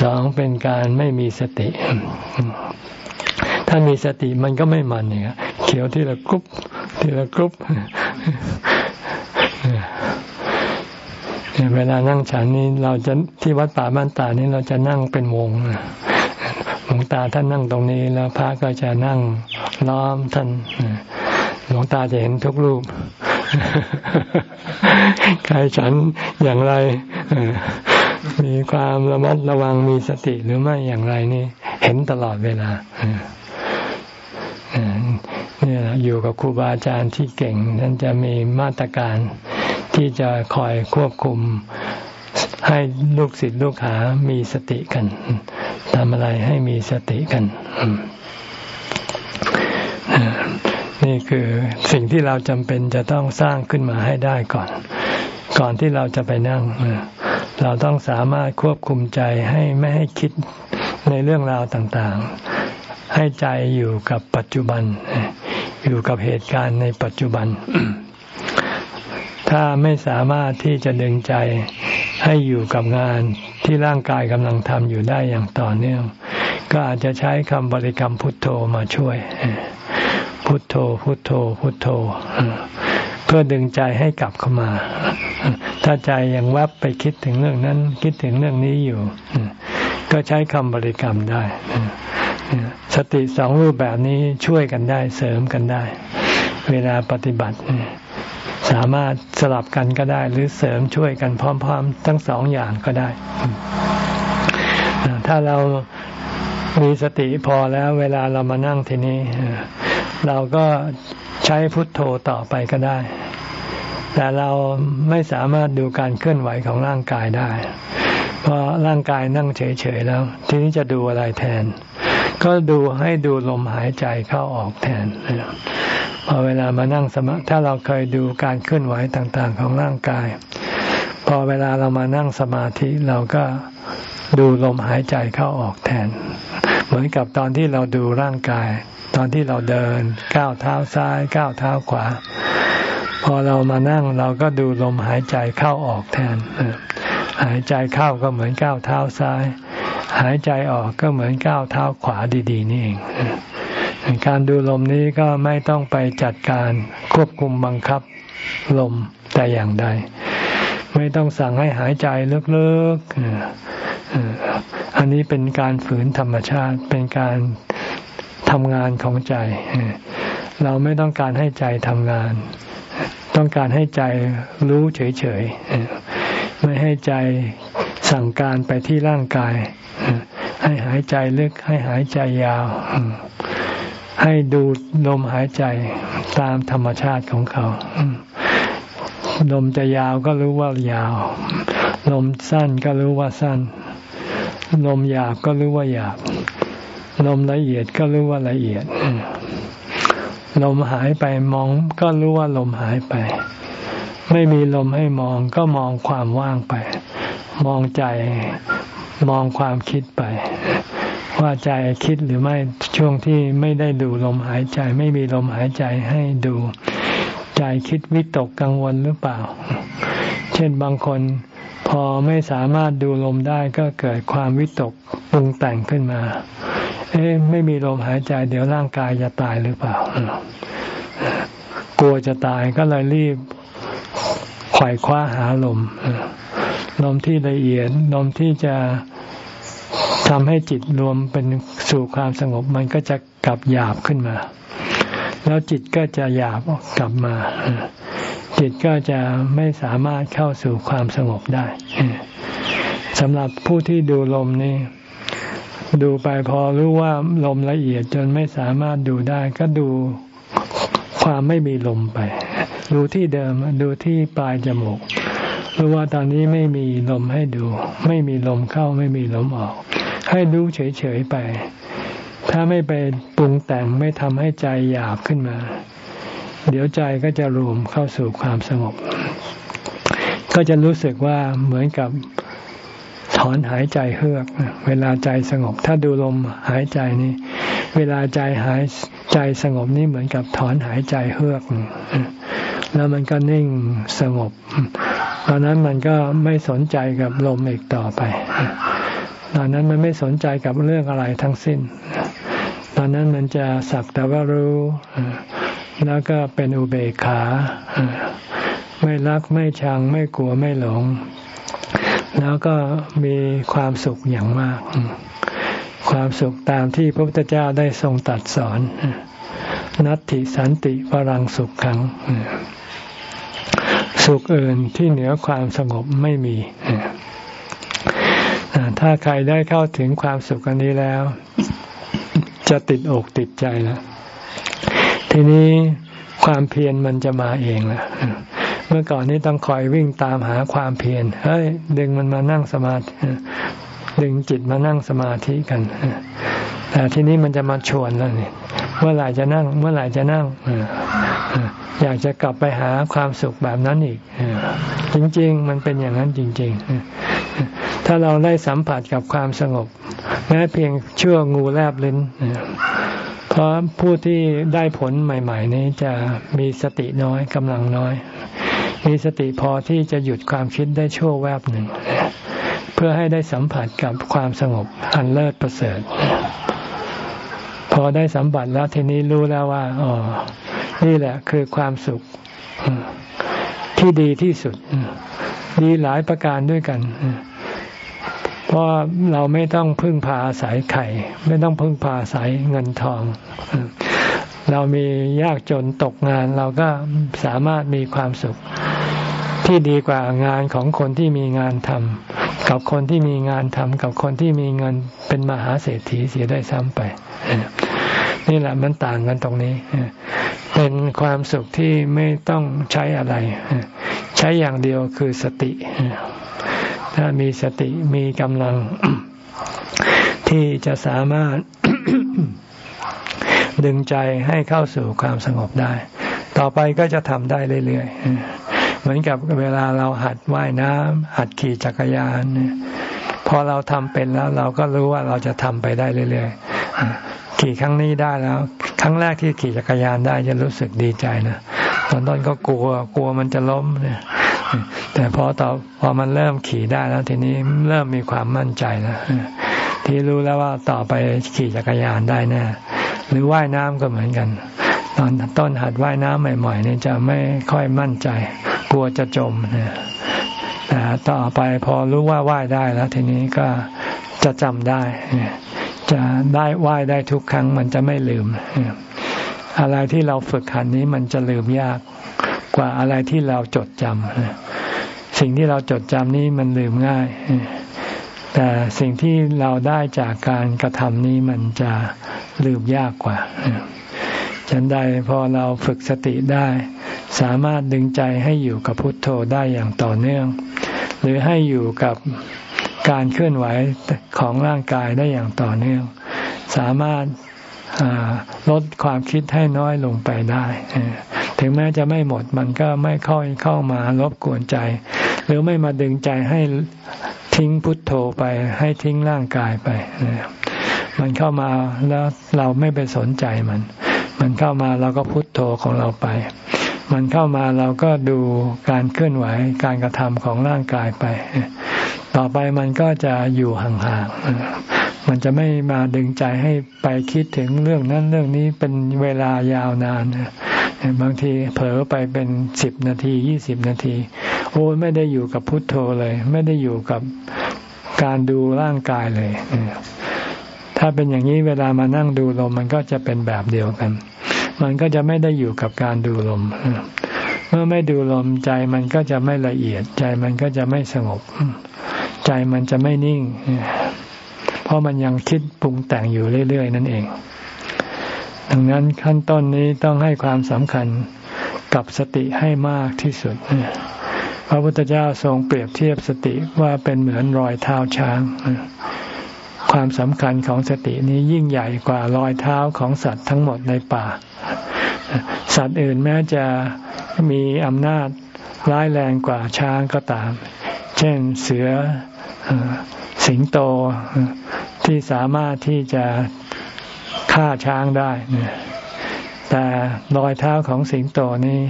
สองเป็นการไม่มีสติ ถ้ามีสติมันก็ไม่มันเนี่ยเคี้ยวทีละกรุบทีละกรุบ เวลานั่งฉันนี้เราจะที่วัดป่าบ้านตานี้เราจะนั่งเป็นวงหลวงตาท่านนั่งตรงนี้ แล้วพระก็จะนั่งล้อมท่านหลวงตาจะเห็นทุกรูปใครฉันอย่างไรมีความระมัดระวังมีสติหรือไม่อย่างไรนี่ เห็นตลอดเวลาเนี่ยอยู่กับครูบาอาจารย์ที่เก่งนั้นจะมีมาตรการ ที่จะคอยควบคุมให้ลูกศิษย์ลูกหามีสติกันทำอะไรให้มีสติกัน นี่คือสิ่งที่เราจำเป็นจะต้องสร้างขึ้นมาให้ได้ก่อน ก่อนที่เราจะไปนั่ง เราต้องสามารถควบคุมใจให้ไม่ให้คิดในเรื่องราวต่างๆ ให้ใจอยู่กับปัจจุบัน อยู่กับเหตุการณ์ในปัจจุบัน ถ้าไม่สามารถที่จะดึงใจให้อยู่กับงานที่ร่างกายกำลังทำอยู่ได้อย่างต่อเนื่อง ก็อาจจะใช้คำบริกรรมพุทโธมาช่วย พุทโธ พุทโธ พุทโธ เพื่อดึงใจให้กลับเข้ามา ถ้าใจยังวับไปคิดถึงเรื่องนั้น คิดถึงเรื่องนี้อยู่ ก็ใช้คำบริกรรมได้ สติสองรูปแบบนี้ช่วยกันได้เสริมกันได้ เวลาปฏิบัติ สามารถสลับกันก็ได้ หรือเสริมช่วยกันพร้อม ๆ ทั้งสองอย่างก็ได้ ถ้าเรามีสติพอแล้วเวลาเรามานั่งทีนี้ เราก็ใช้พุทโธต่อไปก็ได้ แต่เราไม่สามารถดูการเคลื่อนไหวของร่างกายได้ เพราะร่างกายนั่งเฉยๆแล้ว ทีนี้จะดูอะไรแทน ก็ดูให้ดูลมหายใจเข้าออกแทน พอเวลามานั่งสมาถ้าเราเคยดูการเคลื่อนไหวต่างๆ ของร่างกาย พอเวลาเรามานั่งสมาธิเราก็ดูลมหายใจเข้าออกแทน เหมือนกับตอนที่เราดูร่างกาย ตอนที่เราเดินก้าวเท้าซ้ายก้าวเท้าขวา พอเรามานั่งเราก็ดูลมหายใจเข้าออกแทนหายใจเข้าก็เหมือนก้าวเท้าซ้าย หายใจออกก็เหมือนก้าวเท้าขวาดี ๆ นี่เอง การดูลมนี้ก็ไม่ต้องไปจัดการควบคุมบังคับลมแต่อย่างใด ไม่ต้องสั่งให้หายใจลึกๆอันนี้เป็นการฝืนธรรมชาติเป็นการทำงานของใจ เราไม่ต้องการให้ใจทำงาน ต้องการให้ใจรู้เฉยๆไม่ให้ใจสั่งการไปที่ร่างกาย ให้หายใจลึกให้หายใจยาว ให้ดูลมหายใจตามธรรมชาติของเขา ลมจะยาวก็รู้ว่ายาว ลมสั้นก็รู้ว่าสั้น ลมหยาบก็รู้ว่าหยาบ ลมละเอียดก็รู้ว่าละเอียด ลมหายไปมองก็รู้ว่าลมหายไป ไม่มีลมให้มองก็มองความว่างไป มองใจ มองความคิดไป ว่าใจคิดหรือไม่ช่วงที่ไม่ได้ดูลมหายใจ ไม่มีลมหายใจให้ดู ใจคิดวิตกกังวลหรือเปล่า เช่นบางคนพอไม่สามารถดูลมได้ก็เกิดความวิตกปรุงแต่งขึ้นมา เอ๊ะไม่มีลมหายใจ เดี๋ยวร่างกายจะตายหรือเปล่า กลัวจะตายก็เลยรีบไขว่คว้าหาลม ลมที่ละเอียดลมที่จะ ทำให้จิตรวมเป็นสู่ความสงบ มันก็จะกลับหยาบขึ้นมา แล้วจิตก็จะหยาบกลับมา จิตก็จะไม่สามารถเข้าสู่ความสงบได้สำหรับผู้ที่ดูลมนี่ดูไปพอรู้ว่าลมละเอียดจนไม่สามารถดูได้ ก็ดูความไม่มีลมไป ดูที่เดิมดูที่ปลายจมูกรู้ว่าตอนนี้ไม่มีลมให้ดู ไม่มีลมเข้าไม่มีลมออก ให้รู้เฉยๆไป ถ้าไม่ไปปรุงแต่งไม่ทำให้ใจหยาบขึ้นมา เดี๋ยวใจก็จะรวมเข้าสู่ความสงบ ก็จะรู้สึกว่าเหมือนกับถอนหายใจเฮือก เวลาใจสงบ ถ้าดูลมหายใจนี่ เวลาใจหายใจสงบนี่เหมือนกับถอนหายใจเฮือก แล้วมันก็นิ่งสงบตอนนั้นมันก็ไม่สนใจกับลมอีกต่อไป ตอนนั้นมันไม่สนใจกับเรื่องอะไรทั้งสิ้น ตอนนั้นมันจะสักแต่ว่ารู้ แล้วก็เป็นอุเบกขา ไม่รักไม่ชัง ไม่กลัวไม่หลง แล้วก็มีความสุขอย่างมาก ความสุขตามที่พระพุทธเจ้าได้ทรงตัดสอน นัตติสันติปรังสุขขัง สุขอื่นที่เหนือความสงบไม่มี ถ้าใครได้เข้าถึงความสุขอันนี้แล้ว จะติดอกติดใจแล้วทีนี้ความเพียรมันจะมาเองละเมื่อก่อนนี้ต้องคอยวิ่งตามหาความเพียรเฮ้ยดึงมันมานั่งสมาธิดึงจิตมานั่งสมาธิกันแต่ทีนี้มันจะมาชวนแล้วนี่เมื่อไหร่จะนั่ง เมื่อไหร่จะนั่งอยากจะกลับไปหาความสุขแบบนั้นอีกจริง ๆ มันเป็นอย่างนั้นจริง ๆ ถ้าเราได้สัมผัสกับความสงบ แม้เพียงเชั่วงูแลบลิ้น เพราะผู้ที่ได้ผลใหม่ ๆ นี้จะมีสติน้อยกำลังน้อย มีสติพอที่จะหยุดความคิดได้ชั่วแวบหนึ่ง เพื่อให้ได้สัมผัสกับความสงบอันเลิศประเสริฐ พอได้สัมผัสแล้วทีนี้รู้แล้วว่าอ๋อนี่แหละคือความสุขที่ดีที่สุดดีหลายประการด้วยกัน เพราะเราไม่ต้องพึ่งพาอาศัยไข่ ไม่ต้องพึ่งพาอาศัยเงินทอง เรามียากจนตกงานเราก็สามารถมีความสุขที่ดีกว่างานของคนที่มีงานทำกับคนที่มีงานทำกับคนที่มีเงินเป็นมหาเศรษฐีเสียได้ซ้ำไป นี่แหละมันต่างกันตรงนี้ เป็นความสุขที่ไม่ต้องใช้อะไร ใช้อย่างเดียวคือสติ ถ้ามีสติมีกำลัง ที่จะสามารถดึงใจให้เข้าสู่ความสงบได้ ต่อไปก็จะทำได้เรื่อยๆ เหมือนกับเวลาเราหัดว่ายน้ำหัดขี่จักรยานพอเราทำเป็นแล้วเราก็รู้ว่าเราจะทำไปได้เรื่อยๆ ขี่ครั้งนี้ได้แล้ว ครั้งแรกที่ขี่จักรยานได้จะรู้สึกดีใจนะตอนต้นก็กลัวกลัวมันจะล้มเนี่ย แต่พอต่อพอมันเริ่มขี่ได้แล้วทีนี้เริ่มมีความมั่นใจแล้วที่รู้แล้วว่าต่อไปขี่จักรยานได้แน่หรือว่ายน้ำก็เหมือนกัน ตอนต้นหัดว่ายน้ำใหม่ๆเนี่ยจะไม่ค่อยมั่นใจกลัวจะจมนี่ยแต่ต่อไปพอรู้ว่าว่ายได้แล้วทีนี้ก็จะจำได้จะได้ว่ายได้ทุกครั้งมันจะไม่ลืมอะไรที่เราฝึกหัดนี้มันจะลืมยาก กว่าอะไรที่เราจดจำสิ่งที่เราจดจำนี้มันลืมง่าย แต่สิ่งที่เราได้จากการกระทำนี้มันจะลืมยากกว่าฉันใดพอเราฝึกสติได้ สามารถดึงใจให้อยู่กับพุทโธได้อย่างต่อเนื่อง หรือให้อยู่กับการเคลื่อนไหวของร่างกายได้อย่างต่อเนื่อง สามารถลดความคิดให้น้อยลงไปได้ ถึงแม้จะไม่หมดมันก็ไม่ค่อยเข้ามารบกวนใจ หรือไม่มาดึงใจให้ทิ้งพุทโธไป ให้ทิ้งร่างกายไป มันเข้ามาแล้วเราไม่ไปสนใจมัน มันเข้ามาเราก็พุทโธของเราไป มันเข้ามาเราก็ดูการเคลื่อนไหวการกระทำของร่างกายไป ต่อไปมันก็จะอยู่ห่างๆ มันจะไม่มาดึงใจให้ไปคิดถึงเรื่องนั้นเรื่องนี้เป็นเวลายาวนาน บางทีเผลอไปเป็นสิบนาทียี่สิบนาที โอ้ไม่ได้อยู่กับพุทโธเลย ไม่ได้อยู่กับการดูร่างกายเลย ถ้าเป็นอย่างนี้เวลามานั่งดูลม มันก็จะเป็นแบบเดียวกัน มันก็จะไม่ได้อยู่กับการดูลม เมื่อไม่ดูลมใจมันก็จะไม่ละเอียด ใจมันก็จะไม่สงบ ใจมันจะไม่นิ่ง เพราะมันยังคิดปรุงแต่งอยู่เรื่อยๆ นั่นเอง ดังนั้นขั้นต้นนี้ต้องให้ความสำคัญกับสติให้มากที่สุด พระพุทธเจ้าทรงเปรียบเทียบสติว่าเป็นเหมือนรอยเท้าช้าง ความสำคัญของสตินี้ยิ่งใหญ่กว่ารอยเท้าของสัตว์ทั้งหมดในป่า สัตว์อื่นแม้จะมีอำนาจร้ายแรงกว่าช้างก็ตาม เช่นเสือสิงโตที่สามารถที่จะ ฆ่าช้างได้แต่รอยเท้าของสิงโตนี่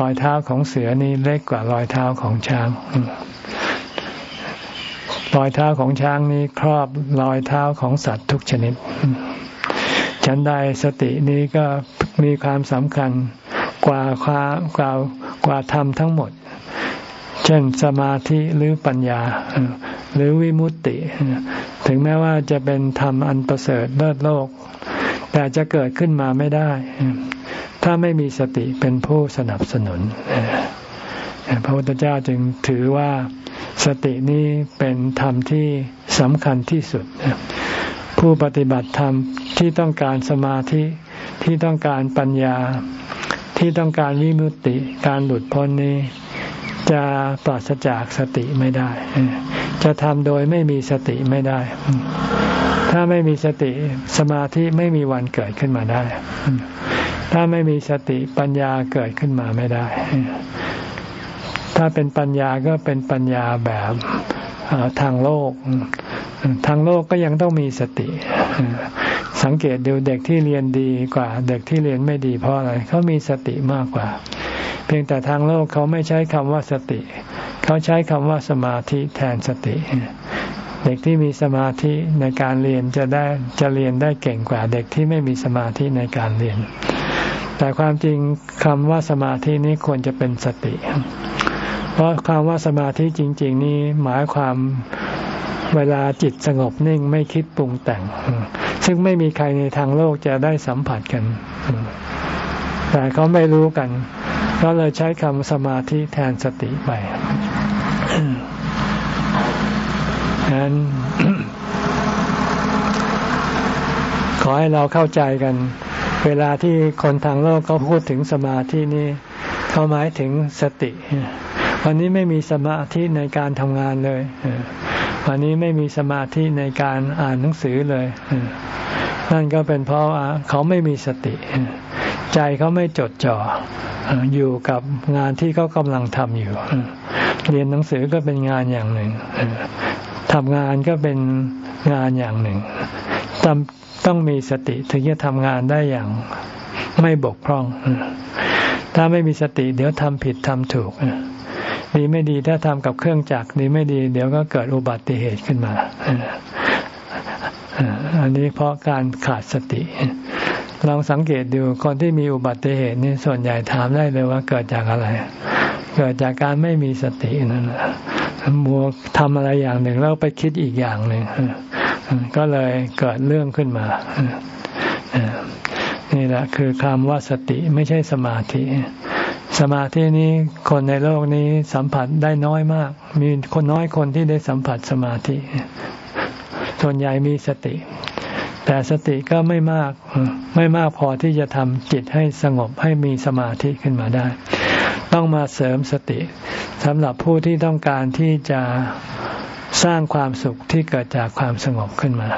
รอยเท้าของเสือนี่เล็กกว่ารอยเท้าของช้างรอยเท้าของช้างนี้ครอบรอยเท้าของสัตว์ทุกชนิด ฉันใดสตินี้ก็มีความสำคัญกว่าความกว่ากว่าธรรมทั้งหมด เช่นสมาธิหรือปัญญา หรือวิมุตติ ถึงแม้ว่าจะเป็นธรรมอันประเสริฐเลิศโลก แต่จะเกิดขึ้นมาไม่ได้ ถ้าไม่มีสติเป็นผู้สนับสนุน พระพุทธเจ้าจึงถือว่าสตินี้เป็นธรรมที่สำคัญที่สุด ผู้ปฏิบัติธรรมที่ต้องการสมาธิที่ต้องการปัญญาที่ต้องการวิมุตติการหลุดพ้นนี้ จะปราศจากสติไม่ได้ จะทำโดยไม่มีสติไม่ได้ ถ้าไม่มีสติสมาธิไม่มีวันเกิดขึ้นมาได้ ถ้าไม่มีสติปัญญาเกิดขึ้นมาไม่ได้ ถ้าเป็นปัญญาก็เป็นปัญญาแบบทางโลก ทางโลกก็ยังต้องมีสติ สังเกตดูเด็กที่เรียนดีกว่า เด็กที่เรียนไม่ดีเพราะอะไรเขามีสติมากกว่า เพียงแต่ทางโลกเขาไม่ใช้คำว่าสติ เขาใช้คำว่าสมาธิแทนสติ เด็กที่มีสมาธิในการเรียนจะได้จะเรียนได้เก่งกว่าเด็กที่ไม่มีสมาธิในการเรียน แต่ความจริงคำว่าสมาธินี้ควรจะเป็นสติ เพราะคำว่าสมาธิจริง ๆ นี้หมายความเวลาจิตสงบนิ่งไม่คิดปรุงแต่ง ซึ่งไม่มีใครในทางโลกจะได้สัมผัสกัน แต่เขาไม่รู้กัน ก็เลยใช้คำสมาธิแทนสติไป ฉะนั้นขอให้เราเข้าใจกัน เวลาที่คนทางโลกเขาพูดถึงสมาธินี่เขาหมายถึงสติ วันนี้ไม่มีสมาธิในการทำงานเลยวันนี้ไม่มีสมาธิในการอ่านหนังสือเลยนั่นก็เป็นเพราะเขาไม่มีสติ ใจเขาไม่จดจ่ออยู่กับงานที่เขากำลังทำอยู่ เรียนหนังสือก็เป็นงานอย่างหนึ่ง ทำงานก็เป็นงานอย่างหนึ่งต้องมีสติถึงจะทำงานได้อย่างไม่บกพร่อง ถ้าไม่มีสติเดี๋ยวทำผิดทำถูกดีไม่ดีถ้าทำกับเครื่องจักรดีไม่ดี เดี๋ยวก็เกิดอุบัติเหตุขึ้นมาอันนี้เพราะการขาดสติ ลองสังเกตดูคนที่มีอุบัติเหตุนี่ส่วนใหญ่ถามได้เลยว่าเกิดจากอะไร เกิดจากการไม่มีสตินั่นแหละ มัวทำอะไรอย่างหนึ่งแล้วไปคิดอีกอย่างหนึ่งก็เลยเกิดเรื่องขึ้นมานี่แหละคือคำว่าสติไม่ใช่สมาธิ สมาธินี้คนในโลกนี้สัมผัสได้น้อยมาก มีคนน้อยคนที่ได้สัมผัสสมาธิ ส่วนใหญ่มีสติ แต่สติก็ไม่มาก ไม่มากพอที่จะทำจิตให้สงบให้มีสมาธิขึ้นมาได้ ต้องมาเสริมสติสำหรับผู้ที่ต้องการที่จะสร้างความสุขที่เกิดจากความสงบขึ้นมา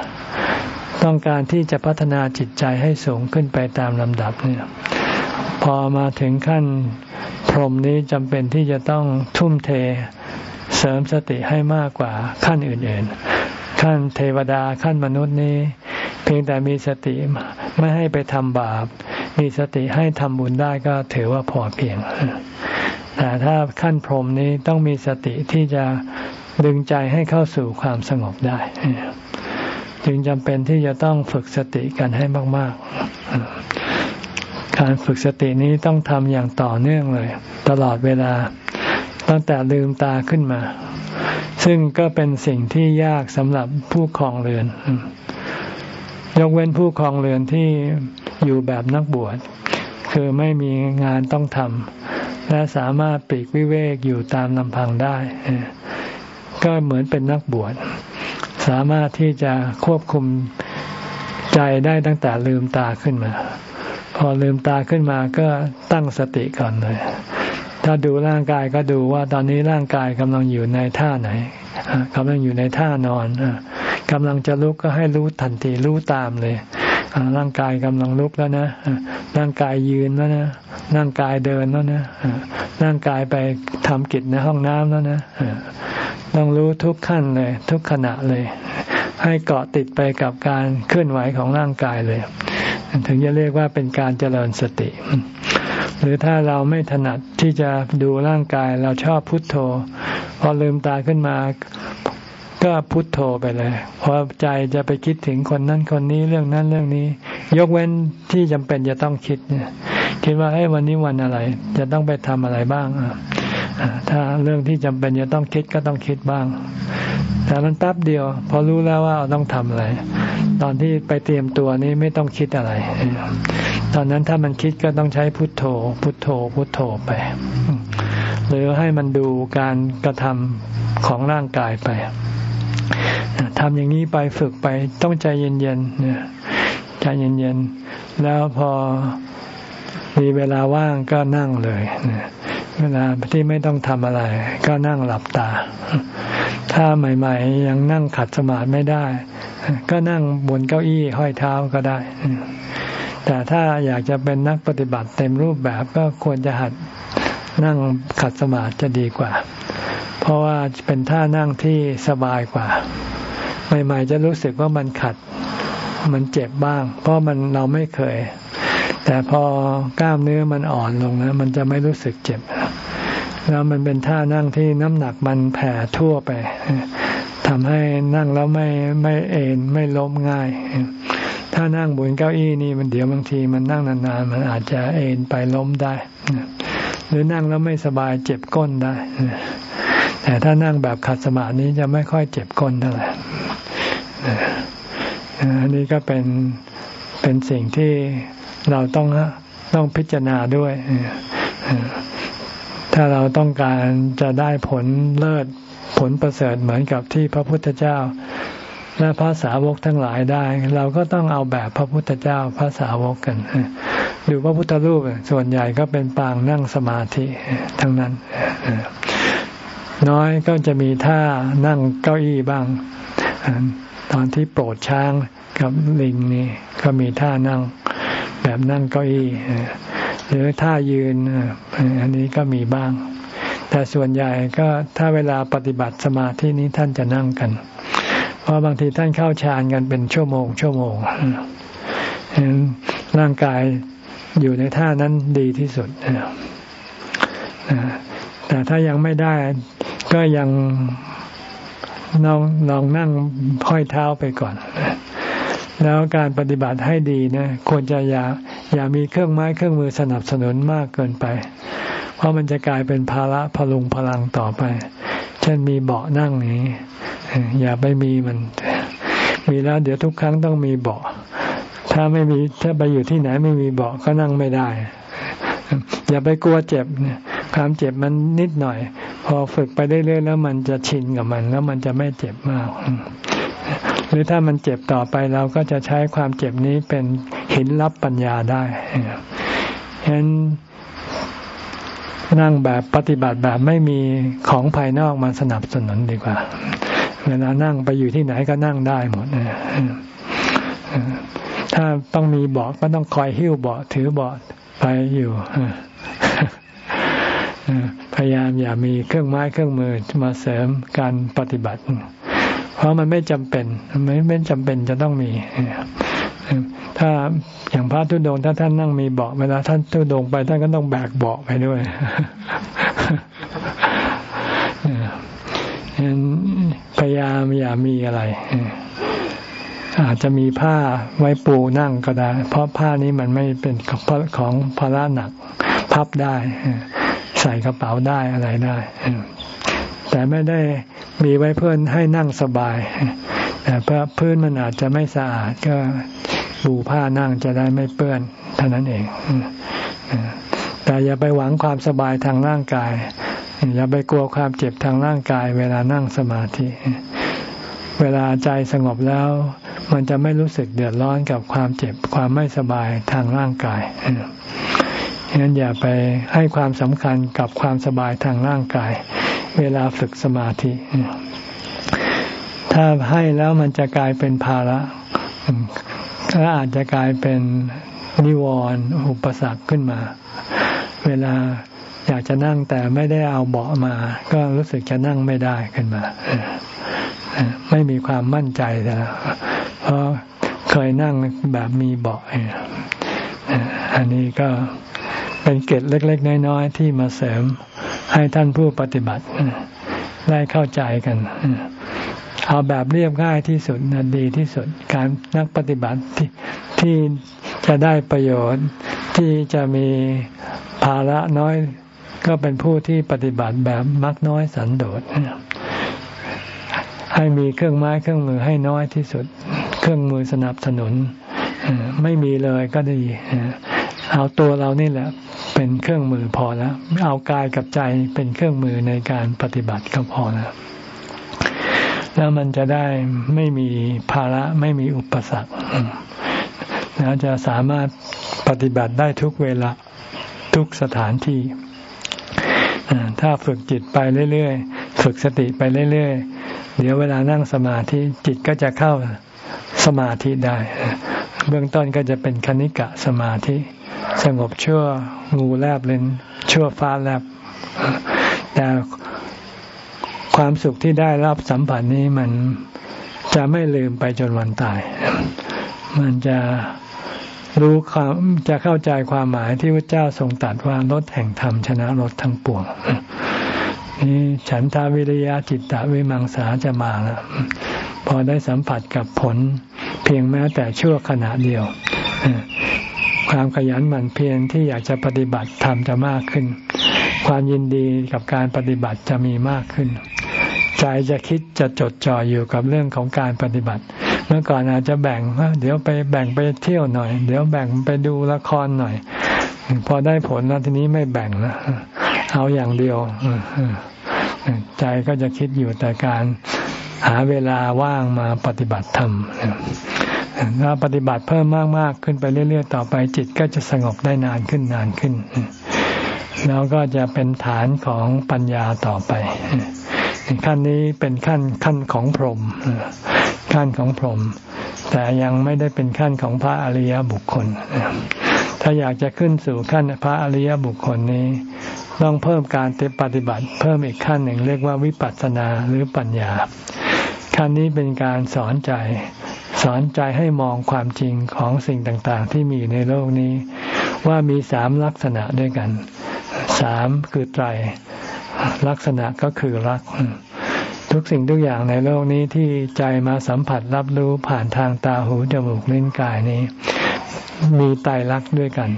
ต้องการที่จะพัฒนาจิตใจให้สูงขึ้นไปตามลำดับเนี่ยพอมาถึงขั้นพรหมนี้จำเป็นที่จะต้องทุ่มเทเสริมสติให้มากกว่าขั้นอื่นๆ ขั้นเทวดาขั้นมนุษย์นี้ เพียงแต่มีสติไม่ให้ไปทำบาป มีสติให้ทำบุญได้ก็ถือว่าพอเพียง แต่ถ้าขั้นพรหมนี้ต้องมีสติที่จะดึงใจให้เข้าสู่ความสงบได้ จึงจำเป็นที่จะต้องฝึกสติกันให้มาก ๆ การฝึกสตินี้ต้องทำอย่างต่อเนื่องเลย ตลอดเวลาตั้งแต่ลืมตาขึ้นมา ซึ่งก็เป็นสิ่งที่ยากสำหรับผู้คลองเรือน ยกเว้นผู้คลองเรือนที่ อยู่แบบนักบวช คือไม่มีงานต้องทำและสามารถปีกวิเวกอยู่ตามลำพังได้ ก็เหมือนเป็นนักบวช สามารถที่จะควบคุมใจได้ตั้งแต่ลืมตาขึ้นมา พอลืมตาขึ้นมาก็ตั้งสติก่อนเลย ถ้าดูร่างกายก็ดูว่าตอนนี้ร่างกายกำลังอยู่ในท่าไหนกำลังอยู่ในท่านอนกำลังจะลุกก็ให้รู้ทันทีรู้ตามเลย ร่างกายกำลังลุกแล้วนะร่างกายยืนแล้วนะร่างกายเดินแล้วนะร่างกายไปทำกิจในห้องน้ำแล้วนะต้องรู้ทุกขั้นเลย ทุกขณะเลย ให้เกาะติดไปกับการเคลื่อนไหวของร่างกายเลย ถึงจะเรียกว่าเป็นการเจริญสติ หรือถ้าเราไม่ถนัดที่จะดูร่างกายเราชอบพุทโธ พอลืมตาขึ้นมา ก็พุทโธไปเลยพอใจจะไปคิดถึงคนนั้นคนนี้เรื่องนั้นเรื่องนี้ ยกเว้นที่จำเป็นจะต้องคิดเนี่ยคิดว่าเอ้วันนี้วันอะไร จะต้องไปทำอะไรบ้างถ้าเรื่องที่จำเป็นจะต้องคิดก็ต้องคิดบ้าง แต่มันแป๊บเดียว พอรู้แล้วว่าต้องทำอะไร ตอนที่ไปเตรียมตัวนี้ไม่ต้องคิดอะไร ตอนนั้นถ้ามันคิดก็ต้องใช้พุทโธ พุทโธ พุทโธไป หรือให้มันดูการกระทำของร่างกายไป ทำอย่างนี้ไปฝึกไปต้องใจเย็นๆใจเย็นๆ แล้วพอมีเวลาว่างก็นั่งเลยเวลาที่ไม่ต้องทำอะไร ก็นั่งหลับตา ถ้าใหม่ๆ ยังนั่งขัดสมาธิไม่ได้ ก็นั่งบนเก้าอี้ห้อยเท้าก็ได้ แต่ถ้าอยากจะเป็นนักปฏิบัติเต็มรูปแบบก็ควรจะหัดนั่งขัดสมาธิจะดีกว่า เพราะว่าเป็นท่านั่งที่สบายกว่า ใหม่ๆจะรู้สึกว่ามันขัด มันเจ็บบ้าง เพราะมันเราไม่เคย แต่พอกล้ามเนื้อมันอ่อนลงนะมันจะไม่รู้สึกเจ็บ แล้วมันเป็นท่านั่งที่น้ำหนักมันแผ่ทั่วไปทำให้นั่งแล้วไม่ไม่เอนไม่ล้มง่าย ถ้านั่งบนเก้าอี้นี่มันเดี๋ยวบางทีมันนั่งนานๆ มันอาจจะเอนไปล้มได้ หรือนั่งแล้วไม่สบายเจ็บก้นได้ แต่ถ้านั่งแบบขัดสมาธินี้จะไม่ค่อยเจ็บก้นเท่าไหร่ อันนี้ก็เป็นเป็นสิ่งที่เราต้องต้องพิจารณาด้วย ถ้าเราต้องการจะได้ผลเลิศผลประเสริฐเหมือนกับที่พระพุทธเจ้า และพระสาวกทั้งหลายได้ เราก็ต้องเอาแบบพระพุทธเจ้าพระสาวกกันดูพระพุทธรูปส่วนใหญ่ก็เป็นปางนั่งสมาธิทั้งนั้น น้อยก็จะมีท่านั่งเก้าอี้บ้าง ตอนที่โปรดช้างกับลิงนี่ก็มีท่านั่ง แบบนั่งเก้าอี้หรือท่ายืนอันนี้ก็มีบ้าง แต่ส่วนใหญ่ก็ถ้าเวลาปฏิบัติสมาธินี้ท่านจะนั่งกัน เพราะบางทีท่านเข้าฌานกันเป็นชั่วโมง ชั่วโมงร่างกายอยู่ในท่านั้นดีที่สุดแต่ถ้ายังไม่ได้ก็ยัง ลองลองนั่งห้อยเท้าไปก่อน แล้วการปฏิบัติให้ดีนะควรจะอย่าอย่ามีเครื่องไม้เครื่องมือสนับสนุนมากเกินไป เพราะมันจะกลายเป็นภาระพลุงพลังต่อไป เช่นมีเบาะนั่งนี้ อย่าไปมีมัน มีแล้วเดี๋ยวทุกครั้งต้องมีเบาะ ถ้าไม่มีถ้าไปอยู่ที่ไหนไม่มีเบาะก็นั่งไม่ได้ อย่าไปกลัวเจ็บความเจ็บมันนิดหน่อย พอฝึกไปเรื่อยๆแล้วมันจะชินกับมัน แล้วมันจะไม่เจ็บมาก หรือถ้ามันเจ็บต่อไปเราก็จะใช้ความเจ็บนี้เป็นหินรับปัญญาได้เห็นนั่งแบบปฏิบัติแบบไม่มีของภายนอกมาสนับสนุนดีกว่า เวลานั่งไปอยู่ที่ไหนก็นั่งได้หมดถ้าต้องมีเบาะก็ต้องคอยหิ้วเบาะถือเบาะไปอยู่ พยายามอย่ามีเครื่องไม้เครื่องมือมาเสริมการปฏิบัติ เพราะมันไม่จำเป็นไม่ไม่จำเป็นจะต้องมีถ้าอย่างพระทุดงถ้าท่านนั่งมีเบาะเวลาท่านทุดงไปท่านก็ต้องแบกเบาะไปด้วยพยายามอย่ามีอะไรอาจจะมีผ้าไว้ปูนั่งก็ได้ เพราะผ้านี้มันไม่เป็นของภาระหนัก พับได้ ใส่กระเป๋าได้อะไรได้ แต่ไม่ได้มีไว้เพื่อให้นั่งสบาย แต่เพราะพื้นมันอาจจะไม่สะอาดก็ปูผ้านั่งจะได้ไม่เปื้อนเท่านั้นเอง แต่อย่าไปหวังความสบายทางร่างกาย อย่าไปกลัวความเจ็บทางร่างกาย เวลานั่งสมาธิ เวลาใจสงบแล้ว มันจะไม่รู้สึกเดือดร้อนกับความเจ็บความไม่สบายทางร่างกาย ฉะนั้นอย่าไปให้ความสำคัญกับความสบายทางร่างกาย เวลาฝึกสมาธิ ถ้าให้แล้วมันจะกลายเป็นภาระก็อาจจะกลายเป็นนิวรณ์อุปสรรคขึ้นมา เวลาอยากจะนั่งแต่ไม่ได้เอาเบาะมา ก็รู้สึกจะนั่งไม่ได้ขึ้นมา ไม่มีความมั่นใจแล้วเพราะเคยนั่งแบบมีเบาะอันนี้ก็ เป็นเกตเล็ก ๆ น้อยๆที่มาเสริมให้ท่านผู้ปฏิบัติได้เข้าใจกันเอาแบบเรียบง่ายที่สุดนะดีที่สุดการนักปฏิบัติที่ที่จะได้ประโยชน์ ที่จะมีภาระน้อย ก็เป็นผู้ที่ปฏิบัติแบบมักน้อยสันโดษให้มีเครื่องไม้เครื่องมือให้น้อยที่สุด เครื่องมือสนับสนุนไม่มีเลยก็ดีเอาตัวเรานี่แหละ เป็นเครื่องมือพอแล้วเอากายกับใจเป็นเครื่องมือในการปฏิบัติก็พอแล้วแล้วมันจะได้ไม่มีภาระไม่มีอุปสรรคแล้วจะสามารถปฏิบัติได้ทุกเวลาทุกสถานที่ ถ้าฝึกจิตไปเรื่อยๆ ฝึกสติไปเรื่อยๆ เดี๋ยวเวลานั่งสมาธิจิตก็จะเข้าสมาธิได้ เบื้องต้นก็จะเป็นคณิกะสมาธิ สงบชั่วงูแลบเลนชั่วฟ้าแลบแต่ความสุขที่ได้รับสัมผัสนี้มันจะไม่ลืมไปจนวันตาย มันจะรู้ความจะเข้าใจความหมายที่พระเจ้าทรงตรัสว่ารถแห่งธรรมชนะรถทั้งปวงนี่ฉันทาวิริยะจิตตะวิมังสาจะมาแล้ว พอได้สัมผัสกับผล เพียงแม้แต่ชั่วขณะเดียว ความขยันหมั่นเพียรที่อยากจะปฏิบัติธรรมจะมากขึ้น ความยินดีกับการปฏิบัติจะมีมากขึ้น ใจจะคิดจะจดจ่ออยู่กับเรื่องของการปฏิบัติ เมื่อก่อนอาจจะแบ่งเดี๋ยวไปแบ่งไปเที่ยวหน่อย เดี๋ยวแบ่งไปดูละครหน่อย พอได้ผลแล้วทีนี้ไม่แบ่งแล้วเอาอย่างเดียวใจก็จะคิดอยู่แต่การ หาเวลาว่างมาปฏิบัติธรรมถ้าปฏิบัติเพิ่มมากๆขึ้นไปเรื่อยๆ ต่อไปจิตก็จะสงบได้นานขึ้นนานขึ้น แล้วก็จะเป็นฐานของปัญญาต่อไป ขั้นนี้เป็นขั้นขั้นของพรหมขั้นของพรหมแต่ยังไม่ได้เป็นขั้นของพระอริยบุคคล ถ้าอยากจะขึ้นสู่ขั้นพระอริยบุคคลนี้ ต้องเพิ่มการปฏิบัติ เพิ่มอีกขั้นหนึ่งเรียกว่าวิปัสสนาหรือปัญญา ขั้นนี้เป็นการสอนใจ สอนใจให้มองความจริงของสิ่งต่างๆ ที่มีในโลกนี้ ว่ามีสามลักษณะด้วยกันสามคือไตรลักษณะก็คือรัก ทุกสิ่งทุกอย่างในโลกนี้ที่ใจมาสัมผัสรับรู้ผ่านทางตาหูจมูกลิ้นกายนี้ มีไตรลักษณ์ด้วยกัน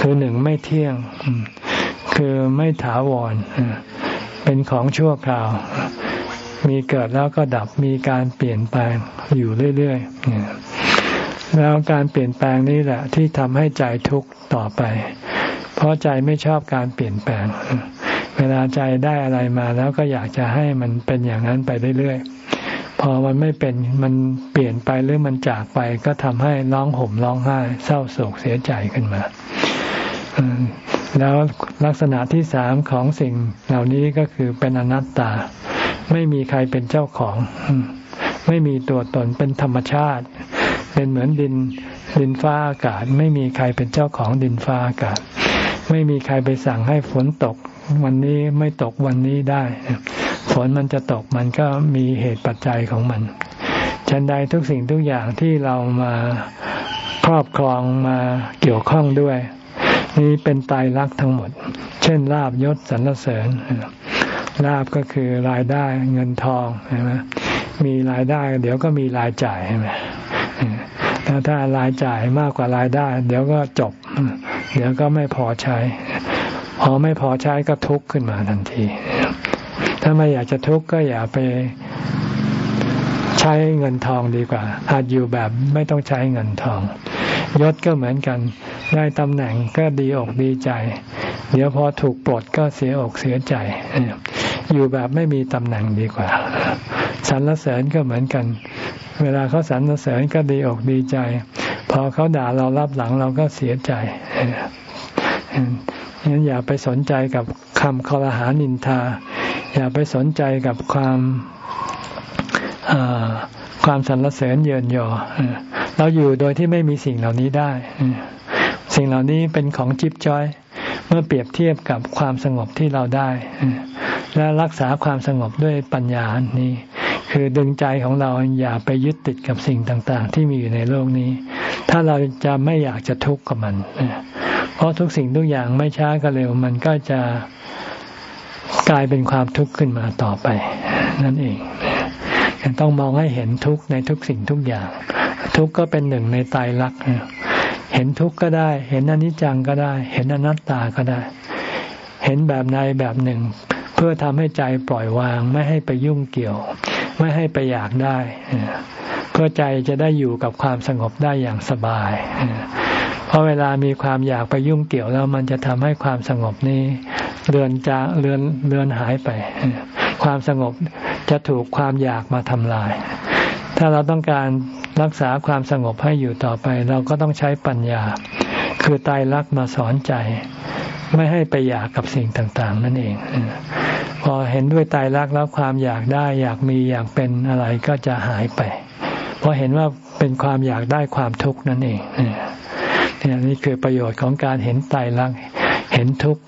คือหนึ่งไม่เที่ยง คือไม่ถาวร เป็นของชั่วคราว มีเกิดแล้วก็ดับมีการเปลี่ยนแปลงอยู่เรื่อยๆแล้วการเปลี่ยนแปลงนี้แหละ ที่ทำให้ใจทุกข์ต่อไป เพราะใจไม่ชอบการเปลี่ยนแปลง เวลาใจได้อะไรมาแล้วก็อยากจะให้มันเป็นอย่างนั้นไปเรื่อยๆพอมันไม่เป็นมันเปลี่ยนไปหรือมันจากไปก็ทำให้ร้องห่มร้องไห้ เศร้าโศกเสียใจขึ้นมาแล้วลักษณะที่สามของสิ่งเหล่านี้ก็คือเป็นอนัตตา ไม่มีใครเป็นเจ้าของ ไม่มีตัวตนเป็นธรรมชาติ เป็นเหมือนดินดินฟ้าอากาศ ไม่มีใครเป็นเจ้าของดินฟ้าอากาศ ไม่มีใครไปสั่งให้ฝนตก วันนี้ไม่ตกวันนี้ได้ ฝนมันจะตกมันก็มีเหตุปัจจัยของมันฉันใดทุกสิ่งทุกอย่างที่เรามาครอบครองมาเกี่ยวข้องด้วย นี่เป็นตายรักทั้งหมด เช่นลาบยศสรรเสริญ ลาบก็คือรายได้เงินทองใช่ไหมมีรายได้ เดี๋ยวก็มีรายจ่ายใช่ไหมถ้าถ้ารายจ่ายมากกว่ารายได้ เดี๋ยวก็จบ เดี๋ยวก็ไม่พอใช้พอไม่พอใช้ก็ทุกข์ขึ้นมาทันที ถ้าไม่อยากจะทุกข์ก็อย่าไปใช้เงินทองดีกว่าหัดอยู่แบบไม่ต้องใช้เงินทอง ยศก็เหมือนกัน ได้ตำแหน่งก็ดีอกดีใจ เดี๋ยวพอถูกปลดก็เสียอกเสียใจ อยู่แบบไม่มีตำแหน่งดีกว่าสรรเสริญก็เหมือนกัน เวลาเขาสรรเสริญก็ดีอกดีใจ พอเขาด่าเรารับหลังเราก็เสียใจงั้นอย่าไปสนใจกับคำคอรหานินทา อย่าไปสนใจกับความความสรรเสริญเยินยอเราอยู่โดยที่ไม่มีสิ่งเหล่านี้ได้ สิ่งเหล่านี้เป็นของจิบจ้อย เมื่อเปรียบเทียบกับความสงบที่เราได้ และรักษาความสงบด้วยปัญญานี้ คือดึงใจของเราอย่าไปยึดติดกับสิ่งต่าง ๆ ที่มีอยู่ในโลกนี้ ถ้าเราจะไม่อยากจะทุกข์กับมัน เพราะทุกสิ่งทุกอย่างไม่ช้าก็เร็ว มันก็จะกลายเป็นความทุกข์ขึ้นมาต่อไป นั่นเองต้องมองให้เห็นทุกข์ในทุกสิ่งทุกอย่าง ทุกข์ก็เป็นหนึ่งในตายรักเห็นทุกข์ก็ได้ เห็นอนิจจังก็ได้ เห็นอนัตตาก็ได้ เห็นแบบในแบบหนึ่ง เพื่อทำให้ใจปล่อยวาง ไม่ให้ไปยุ่งเกี่ยว ไม่ให้ไปอยากได้ เพื่อใจจะได้อยู่กับความสงบได้อย่างสบาย เพราะเวลามีความอยากไปยุ่งเกี่ยวแล้วมันจะทำให้ความสงบนี้เลือนจางเลือนเลือนหายไป ความสงบจะถูกความอยากมาทำลาย ถ้าเราต้องการรักษาความสงบให้อยู่ต่อไป เราก็ต้องใช้ปัญญา คือตายรักมาสอนใจ ไม่ให้ไปอยากกับสิ่งต่าง ๆ นั่นเอง พอเห็นด้วยตายรักแล้วความอยากได้ อยากมีอยากเป็นอะไรก็จะหายไป เพราะเห็นว่าเป็นความอยากได้ความทุกข์นั่นเองนี่นี่คือประโยชน์ของการเห็นตายรักเห็นทุกข์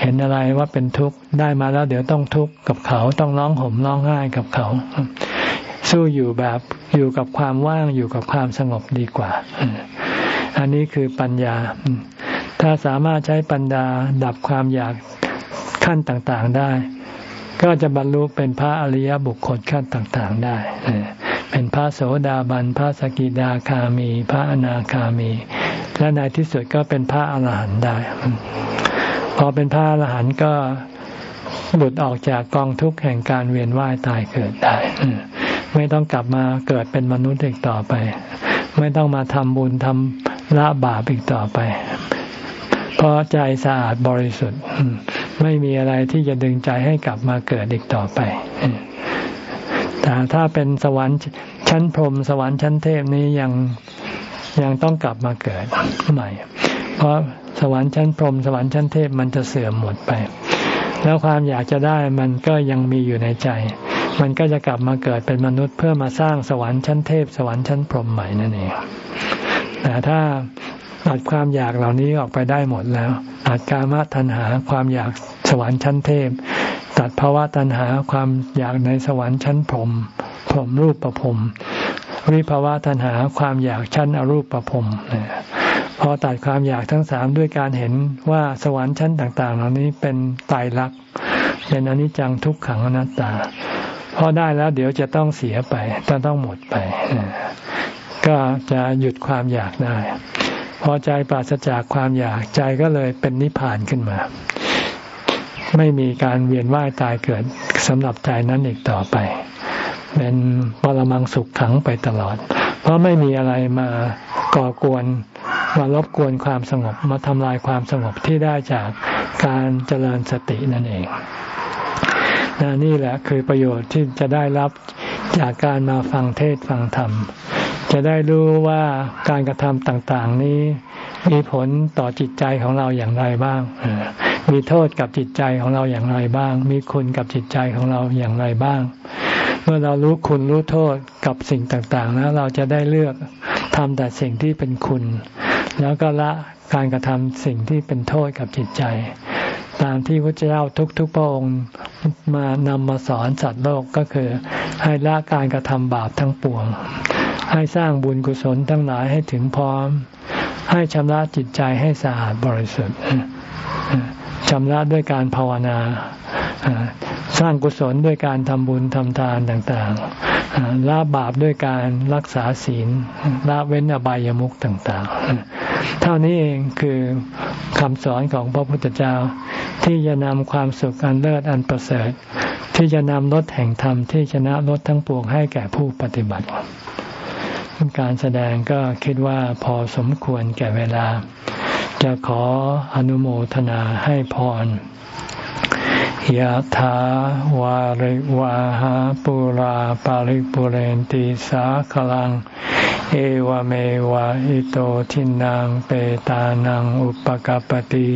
เห็นอะไรว่าเป็นทุกข์ได้มาแล้วเดี๋ยวต้องทุกข์กับเขาต้องร้องห่มร้องไห้กับเขา สู้อยู่แบบอยู่กับความว่างอยู่กับความสงบดีกว่า อันนี้คือปัญญา ถ้าสามารถใช้ปัญญาดับความอยาก ขั้นต่างๆได้ ก็จะบรรลุเป็นพระอริยบุคคลขั้นต่างๆได้เป็นพระโสดาบันพระสกิดาคามี พระอนาคามี และในที่สุดก็เป็นพระอรหันต์ได้ พอเป็นพระอรหันต์ก็หลุดออกจากกองทุกข์แห่งการเวียนว่ายตายเกิดได้ไม่ต้องกลับมาเกิดเป็นมนุษย์อีกต่อไป ไม่ต้องมาทำบุญทำละบาปอีกต่อไป เพราะใจสะอาดบริสุทธิ์ ไม่มีอะไรที่จะดึงใจให้กลับมาเกิดอีกต่อไป แต่ถ้าเป็นสวรรค์ชั้นพรมสวรรค์ชั้นเทพนี้ยังยังต้องกลับมาเกิดใหม่ เพราะสวรรค์ชั้นพรมสวรรค์ชั้นเทพมันจะเสื่อมหมดไป แล้วความอยากจะได้มันก็ยังมีอยู่ในใจ มันก็จะกลับมาเกิดเป็นมนุษย์เพื่อมาสร้างสวรรค์ชั้นเทพ สวรรค์ชั้นพรมใหม่นั่นเองแต่ถ้า ตัดความอยากเหล่านี้ออกไปได้หมดแล้วตัดกามตัณหาความอยากสวรรค์ชั้นเทพ ตัดภาวะตัณหาความอยากในสวรรค์ชั้นพรมพรมรูปประพรมวิภาวะตัณหาความอยากชั้นอรูปประพรมพอตัดความอยากทั้งสามด้วยการเห็นว่าสวรรค์ชั้นต่าง ๆ เหล่านี้เป็นตายรักเป็นอนิจจังทุกขังอนัตตาพอได้แล้วเดี๋ยวจะต้องเสียไปจะต้องหมดไป ก็จะหยุดความอยากได้ พอใจปราศจากความอยากใจก็เลยเป็นนิพพานขึ้นมา ไม่มีการเวียนว่ายตายเกิดสำหรับใจนั้นอีกต่อไป เป็นปรมังสุขขังไปตลอด เพราะไม่มีอะไรมาก่อกวนมารบกวนความสงบมาทำลายความสงบที่ได้จากการเจริญสตินั่นเองนนี่แหละคือประโยชน์ที่จะได้รับจากการมาฟังเทศฟังธรรม จะได้รู้ว่าการกระทำต่างๆ นี้มีผลต่อจิตใจของเราอย่างไรบ้าง มีโทษกับจิตใจของเราอย่างไรบ้าง มีคุณกับจิตใจของเราอย่างไรบ้าง เมื่อเรารู้คุณรู้โทษกับสิ่งต่างๆแล้วเราจะได้เลือกทำแต่สิ่งที่เป็นคุณ แล้วก็ละการกระทำสิ่งที่เป็นโทษกับจิตใจ ตามที่พระเจ้าทุกๆพระองค์มานำมาสอนสัตว์โลกก็คือ ให้ละการกระทำบาปทั้งปวง ให้สร้างบุญกุศลทั้งหลายให้ถึงพร้อม ให้ชำระจิตใจให้สะอาดบริสุทธิ์ชำระด้วยการภาวนาสร้างกุศลด้วยการทำบุญทำทานต่างๆละบาปด้วยการรักษาศีลละเว้นอบายามุขต่างๆ เท่านี้เองคือคำสอนของพระพุทธเจ้า ที่จะนำความสุขอันเลิศอันประเสริฐ ที่จะนำรถแห่งธรรมที่ชนะรถทั้งปวงให้แก่ผู้ปฏิบัติ การแสดงก็คิดว่าพอสมควรแก่เวลา จะขออนุโมทนาให้พรยะถาวาริวาหาปุราปาริปุเรนติสาคลัง เอวเมวะอิโตทินังเปตานังอุปกปติ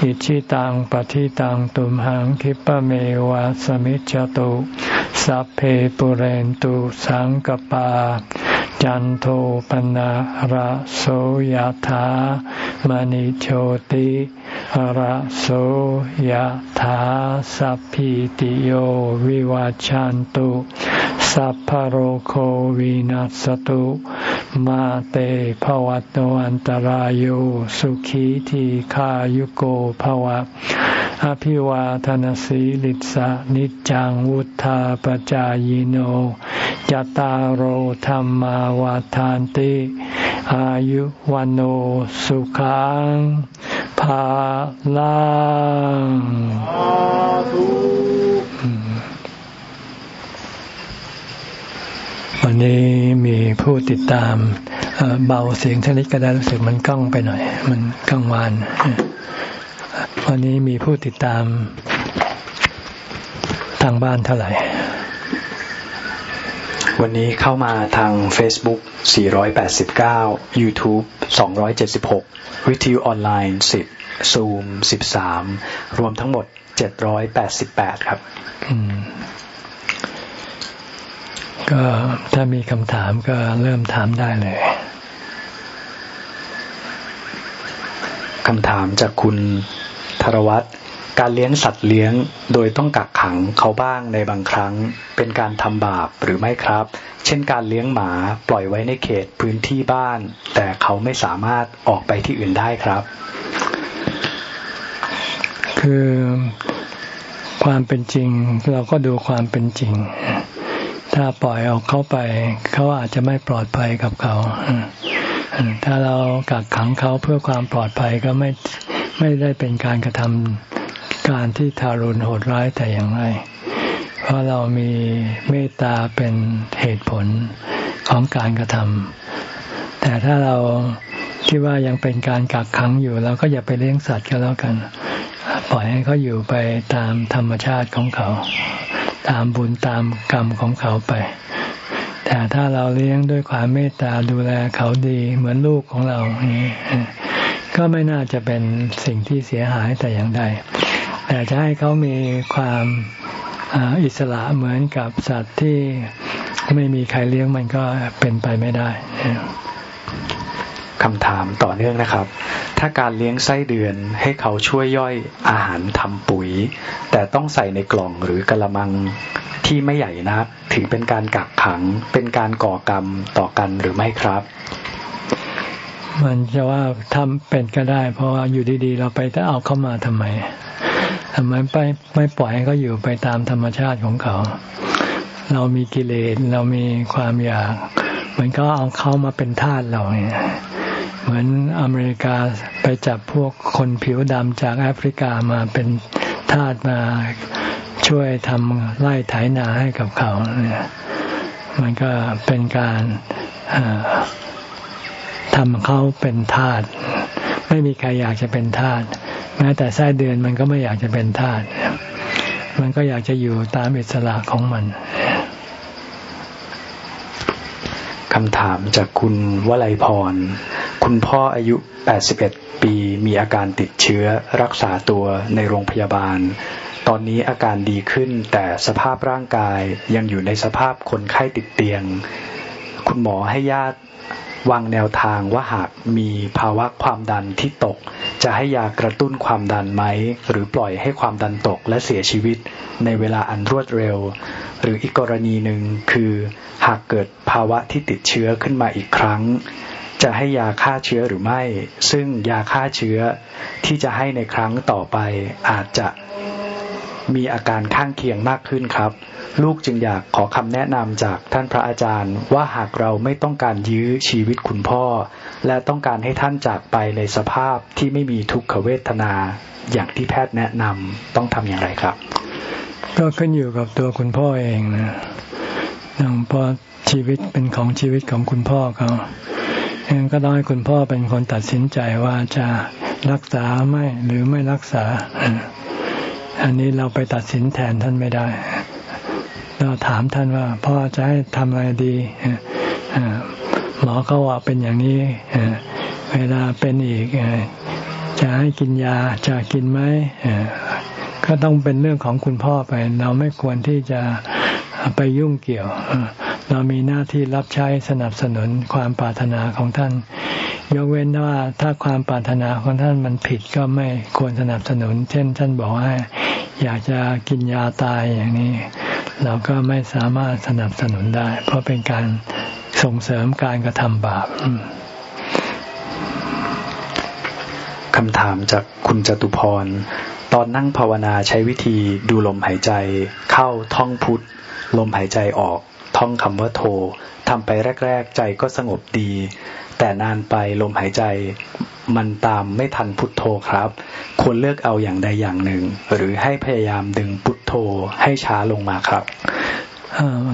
อิชิตังปฏิตังตุมหังคิปะเมวะสมิจจตุสัพเพปุเรนตุสังกปา จันโทปนะระโสยธามณิโชติระโสยธาสัพพิติโยวิวาจันตุสัพพโรโควินัสตุมาเตภวัตวันตรโยสุขีทีขายุโกภวะ อภิวาทนสีลิสะนิจังวุธาปจายโนจตารโหธรรมาวาทานติ อายุวันโอสุขังภาลังวันนี้มีผู้ติดตาม เบาเสียงชนิดก็ได้รู้สึกมันก้องไปหน่อย มันก้องวาน วันนี้มีผู้ติดตามทางบ้านเท่าไหร่ วันนี้เข้ามาทาง Facebook 489 YouTube 276 วิทยุออนไลน์ 10 Zoom 13 รวมทั้งหมดเจ็ดร้อยแปดสิบแปดครับ ก็ถ้ามีคำถามก็เริ่มถามได้เลยคำถามจากคุณ ธรวัตการเลี้ยงสัตว์เลี้ยงโดยต้องกักขังเขาบ้างในบางครั้ง เป็นการทำบาปหรือไม่ครับ เช่นการเลี้ยงหมาปล่อยไว้ในเขตพื้นที่บ้าน แต่เขาไม่สามารถออกไปที่อื่นได้ครับ คือความเป็นจริง เราก็ดูความเป็นจริง ถ้าปล่อยออกเขาไป เขาอาจจะไม่ปลอดภัยกับเขา ถ้าเรากักขังเขาเพื่อความปลอดภัยก็ไม่ ไม่ได้เป็นการกระทำการที่ทารุณโหดร้ายแต่อย่างไร เพราะเรามีเมตตาเป็นเหตุผลของการกระทำแต่ถ้าเราคิดว่ายังเป็นการกักขังอยู่เราก็อย่าไปเลี้ยงสัตว์ก็แล้วกัน ปล่อยให้เขาอยู่ไปตามธรรมชาติของเขา ตามบุญตามกรรมของเขาไป แต่ถ้าเราเลี้ยงด้วยความเมตตาดูแลเขาดีเหมือนลูกของเรานี้ ก็ไม่น่าจะเป็นสิ่งที่เสียหายแต่อย่างใด แต่จะให้เขามีความอิสระเหมือนกับสัตว์ที่ไม่มีใครเลี้ยงมันก็เป็นไปไม่ได้คำถามต่อเนื่องนะครับ ถ้าการเลี้ยงไส้เดือนให้เขาช่วยย่อยอาหารทำปุ๋ย แต่ต้องใส่ในกล่องหรือกระมังที่ไม่ใหญ่นัก ถือเป็นการกักขัง เป็นการก่อกรรมต่อกันหรือไม่ครับ มันจะว่าทำเป็นก็ได้ เพราะว่าอยู่ดีๆ เราไปจะเอาเข้ามาทำไมทำไมไปไม่ปล่อยให้เขาอยู่ไปตามธรรมชาติของเขา เรามีกิเลสเรามีความอยาก เหมือนก็เอาเขามาเป็นทาสเราเนี่ยเหมือนอเมริกาไปจับพวกคนผิวดำจากแอฟริกามาเป็นทาสมาช่วยทำไร่ไถนาให้กับเขาเนี่ยมันก็เป็นการ ทำเขาเป็นทาสไม่มีใครอยากจะเป็นทาสแม้แต่ไส้เดือนมันก็ไม่อยากจะเป็นทาสมันก็อยากจะอยู่ตามอิสระของมันคำถามจากคุณวลัยพร คุณพ่ออายุ 81 ปีมีอาการติดเชื้อรักษาตัวในโรงพยาบาล ตอนนี้อาการดีขึ้นแต่สภาพร่างกายยังอยู่ในสภาพคนไข้ติดเตียง คุณหมอให้ญาติ วางแนวทางว่าหากมีภาวะความดันที่ตก จะให้ยากระตุ้นความดันไหม หรือปล่อยให้ความดันตกและเสียชีวิตในเวลาอันรวดเร็ว หรืออีกกรณีหนึ่งคือหากเกิดภาวะที่ติดเชื้อขึ้นมาอีกครั้ง จะให้ยาฆ่าเชื้อหรือไม่ ซึ่งยาฆ่าเชื้อที่จะให้ในครั้งต่อไปอาจจะ มีอาการข้างเคียงมากขึ้นครับ ลูกจึงอยากขอคำแนะนำจากท่านพระอาจารย์ ว่าหากเราไม่ต้องการยื้อชีวิตคุณพ่อ และต้องการให้ท่านจากไปในสภาพที่ไม่มีทุกขเวทนา อย่างที่แพทย์แนะนำต้องทำอย่างไรครับ ก็ขึ้นอยู่กับตัวคุณพ่อเองนะเพราะชีวิตเป็นของชีวิตของคุณพ่อเขาเองก็ต้องให้คุณพ่อเป็นคนตัดสินใจว่าจะรักษาไม่หรือไม่รักษา อันนี้เราไปตัดสินแทนท่านไม่ได้ เราถามท่านว่า พ่อจะให้ทำอะไรดีหมอเขาว่าเป็นอย่างนี้เวลาเป็นอีกจะให้กินยาจะกินไหมก็ต้องเป็นเรื่องของคุณพ่อไป เราไม่ควรที่จะไปยุ่งเกี่ยว เรามีหน้าที่รับใช้สนับสนุนความปรารถนาของท่าน ยกเว้นว่าถ้าความปรารถนาของท่านมันผิดก็ไม่ควรสนับสนุน เช่น ท่านบอกว่าอยากจะกินยาตายอย่างนี้ เราก็ไม่สามารถสนับสนุนได้ เพราะเป็นการส่งเสริมการกระทำบาปคำถามจากคุณจตุพร ตอนนั่งภาวนาใช้วิธีดูลมหายใจเข้าท่องพุทธลมหายใจออก ท่องคำว่าโททำไปแรก ๆ ใจก็สงบดี แต่นานไปลมหายใจมันตามไม่ทันพุทโธครับ ควรเลือกเอาอย่างใดอย่างหนึ่ง หรือให้พยายามดึงพุทโธให้ช้าลงมาครับ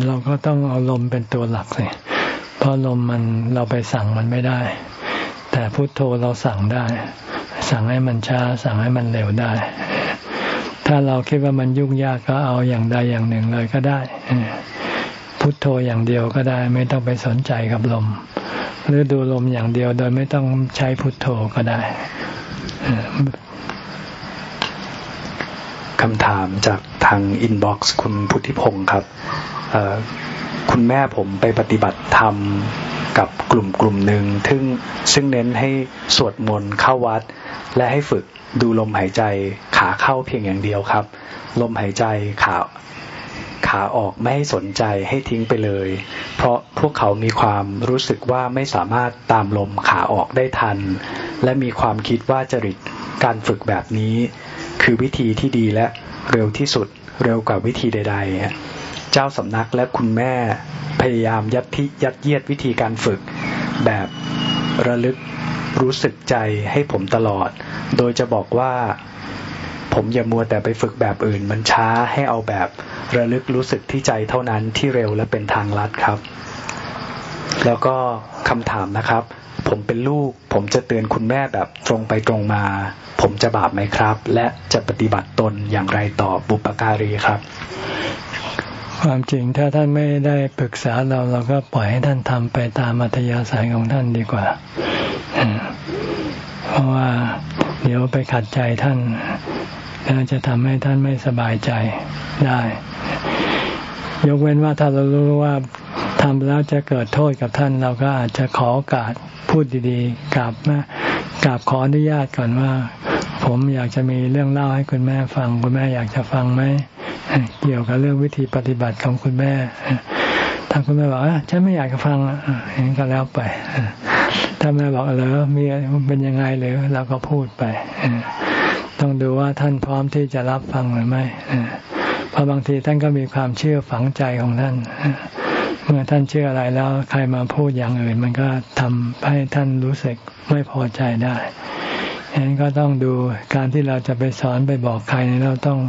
เราก็ต้องเอาลมเป็นตัวหลักเลยเพราะลมมันเราไปสั่งมันไม่ได้ แต่พุทโธเราสั่งได้ สั่งให้มันช้า สั่งให้มันเร็วได้ ถ้าเราคิดว่ามันยุ่งยากก็เอาอย่างใดอย่างหนึ่งเลยก็ได้ พุทโธอย่างเดียวก็ได้ ไม่ต้องไปสนใจกับลม หรือดูลมอย่างเดียวโดยไม่ต้องใช้พุทโธก็ได้คำถามจากทาง inbox คุณพุทธิพงศ์ครับคุณแม่ผมไปปฏิบัติธรรมกับกลุ่มกลุ่มหนึ่งซึ่งซึ่งเน้นให้สวดมนต์เข้าวัด และให้ฝึกดูลมหายใจขาเข้าเพียงอย่างเดียวครับ ลมหายใจขา ขาออกไม่ให้สนใจให้ทิ้งไปเลย เพราะพวกเขามีความรู้สึกว่าไม่สามารถตามลมขาออกได้ทัน และมีความคิดว่าจริตการฝึกแบบนี้ คือวิธีที่ดีและเร็วที่สุดเร็วกว่าวิธีใด ๆ เจ้าสำนักและคุณแม่พยายามยัดที่ยัดเยียดวิธีการฝึกแบบระลึกรู้สึกใจให้ผมตลอด โดยจะบอกว่า ผมอย่ามัวแต่ไปฝึกแบบอื่น มันช้าให้เอาแบบระลึกรู้สึกที่ใจเท่านั้นที่เร็วและเป็นทางลัดครับ แล้วก็คำถามนะครับ ผมเป็นลูก ผมจะเตือนคุณแม่แบบตรงไปตรงมา ผมจะบาปไหมครับ และจะปฏิบัติตนอย่างไรต่อบุปการีครับ ความจริงถ้าท่านไม่ได้ปรึกษาเราเราก็ปล่อยให้ท่านทำไปตามอัธยาศัยของท่านดีกว่า เพราะว่าเดี๋ยวไปขัดใจท่าน แล้วจะทำให้ท่านไม่สบายใจได้ ยกเว้นว่าถ้าเรารู้ว่าทำแล้วจะเกิดโทษกับท่านเราก็อาจจะขอโอกาสพูดดีๆกับแม่กับขออนุญาตก่อนว่า ผมอยากจะมีเรื่องเล่าให้คุณแม่ฟัง คุณแม่อยากจะฟังไหมเกี่ยวกับเรื่องวิธีปฏิบัติของคุณแม่ถ้าคุณแม่บอกอฉันไม่อยากจะฟังอย่างนี้ก็แล้วไปถ้าแม่บอกเออมีเป็นยังไงเลยเราก็พูดไป ต้องดูว่าท่านพร้อมที่จะรับฟังหรือไม่เพราะบางทีท่านก็มีความเชื่อฝังใจของท่าน เมื่อท่านเชื่ออะไรแล้วใครมาพูดอย่างอื่น มันก็ทำให้ท่านรู้สึกไม่พอใจได้ฉะนั้นก็ต้องดูการที่เราจะไปสอนไปบอกใครเราต้อง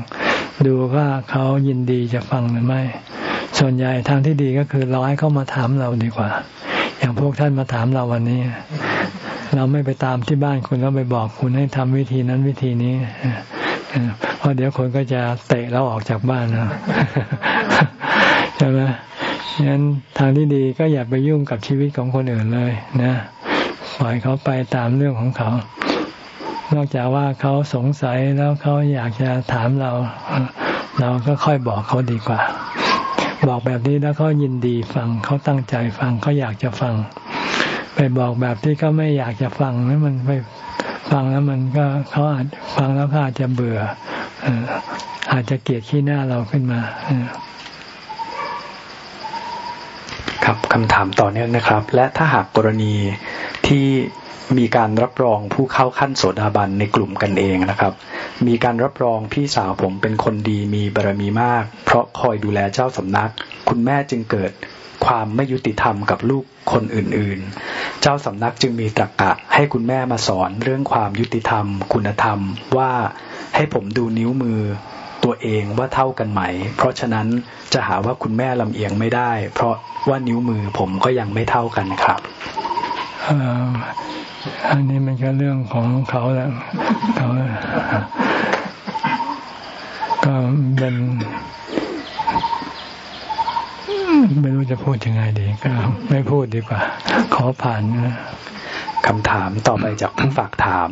ดูว่าเขายินดีจะฟังหรือไม่ ส่วนใหญ่ทางที่ดีก็คือร้อให้เขามาถามเราดีกว่า อย่างพวกท่านมาถามเราวันนี้ เราไม่ไปตามที่บ้านคุณแล้วไปบอกคุณให้ทำวิธีนั้นวิธีนี้เพราะเดี๋ยวคนก็จะเตะเราออกจากบ้านนะใช่ไหมงั้นทางที่ดีก็อย่าไปยุ่งกับชีวิตของคนอื่นเลยนะปล่อยเขาไปตามเรื่องของเขา นอกจากว่าเขาสงสัยแล้วเขาอยากจะถามเรา เราก็ค่อยบอกเขาดีกว่า บอกแบบนี้แล้วเขายินดีฟังเขาตั้งใจฟังเขาอยากจะฟัง ไปบอกแบบที่เขาไม่อยากจะฟังแล้วมันไปฟังแล้วมันก็เขาอาจฟังแล้วเขาอาจจะเบื่ออาจจะเกลียดขี้หน้าเราขึ้นมาครับคำถามต่อเนื่องนะครับ และถ้าหากกรณีที่มีการรับรองผู้เข้าขั้นโสดาบันในกลุ่มกันเองนะครับ มีการรับรองพี่สาวผมเป็นคนดีมีบารมีมาก เพราะคอยดูแลเจ้าสำนัก คุณแม่จึงเกิด ความไม่ยุติธรรมกับลูกคนอื่นๆ เจ้าสำนักจึงมีตรรกะให้คุณแม่มาสอนเรื่องความยุติธรรม คุณธรรมว่าให้ผมดูนิ้วมือตัวเองว่าเท่ากันไหม เพราะฉะนั้นจะหาว่าคุณแม่ลำเอียงไม่ได้ เพราะว่านิ้วมือผมก็ยังไม่เท่ากันครับอันนี้มันก็เรื่องของเขาแล้วเขาก็เป็น ไม่รู้จะพูดยังไงดีก็ไม่พูดดีกว่า ขอผ่านคำถามต่อไปจากผู้ฝากถาม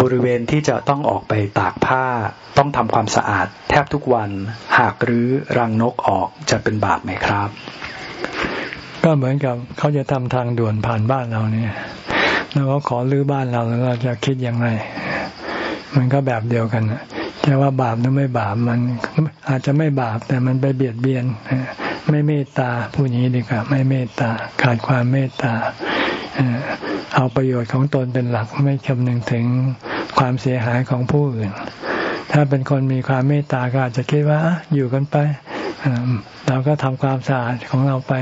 บริเวณที่จะต้องออกไปตากผ้า ต้องทำความสะอาด แทบทุกวันหากรื้อรังนกออกจะเป็นบาปไหมครับ ก็เหมือนกับเขาจะทำทางด่วนผ่านบ้านเราเนี่ยแล้วก็ขอรื้อบ้านเราแล้วเราจะคิดยังไงมันก็แบบเดียวกันจะว่าบาปหรือไม่บาปมันอาจจะไม่บาปแต่มันไปเบียดเบียน ไม่เมตตาผู้นี้ดีกว่าไม่เมตตาขาดความเมตตาเอาประโยชน์ของตนเป็นหลักไม่คำนึงถึงความเสียหายของผู้อื่น ถ้าเป็นคนมีความเมตตาก็อาจจะคิดว่าอยู่กันไปเราก็ทำความสะอาดของเราไป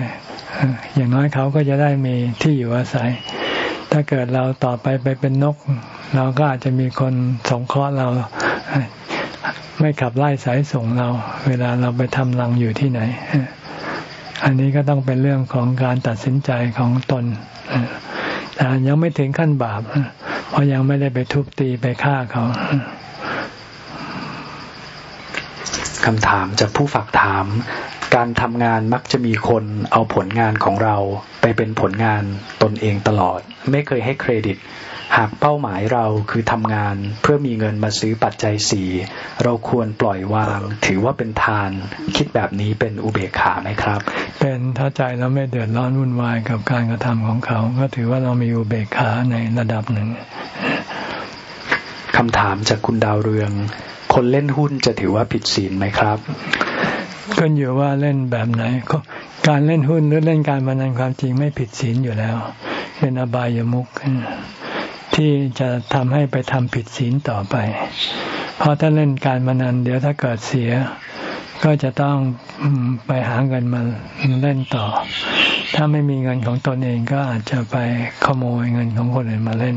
อย่างน้อยเขาก็จะได้มีที่อยู่อาศัย ถ้าเกิดเราต่อไปไปเป็นนก เราก็อาจจะมีคนสงเคราะห์เราไม่ขับไล่สายส่งเรา เวลาเราไปทำรังอยู่ที่ไหน อันนี้ก็ต้องเป็นเรื่องของการตัดสินใจของตนแต่ยังไม่ถึงขั้นบาป เพราะยังไม่ได้ไปทุบตีไปฆ่าเขาคำถามจากผู้ฝากถาม การทำงานมักจะมีคนเอาผลงานของเราไปเป็นผลงานตนเองตลอด ไม่เคยให้เครดิต หากเป้าหมายเราคือทำงานเพื่อมีเงินมาซื้อปัจจัยสี่เราควรปล่อยวาง ถือว่าเป็นทาน คิดแบบนี้เป็นอุเบกขาไหมครับ เป็นถ้าใจเราไม่เดือดร้อนวุ่นวายกับการกระทำของเขา ก็ถือว่าเรามีอุเบกขาในระดับหนึ่งคำถามจากคุณดาวเรือง คนเล่นหุ้นจะถือว่าผิดศีลไหมครับก็อยู่ว่าเล่นแบบไหนการเล่นหุ้นหรือเล่นการพนันความจริงไม่ผิดศีลอยู่แล้ว เป็นอบายามุข ที่จะทำให้ไปทำผิดศีลต่อไป เพราะถ้าเล่นการพนันเดี๋ยวถ้าเกิดเสีย ก็จะต้องไปหาเงินมาเล่นต่อ ถ้าไม่มีเงินของตนเองก็อาจจะไปขโมยเงินของคนอื่นมาเล่น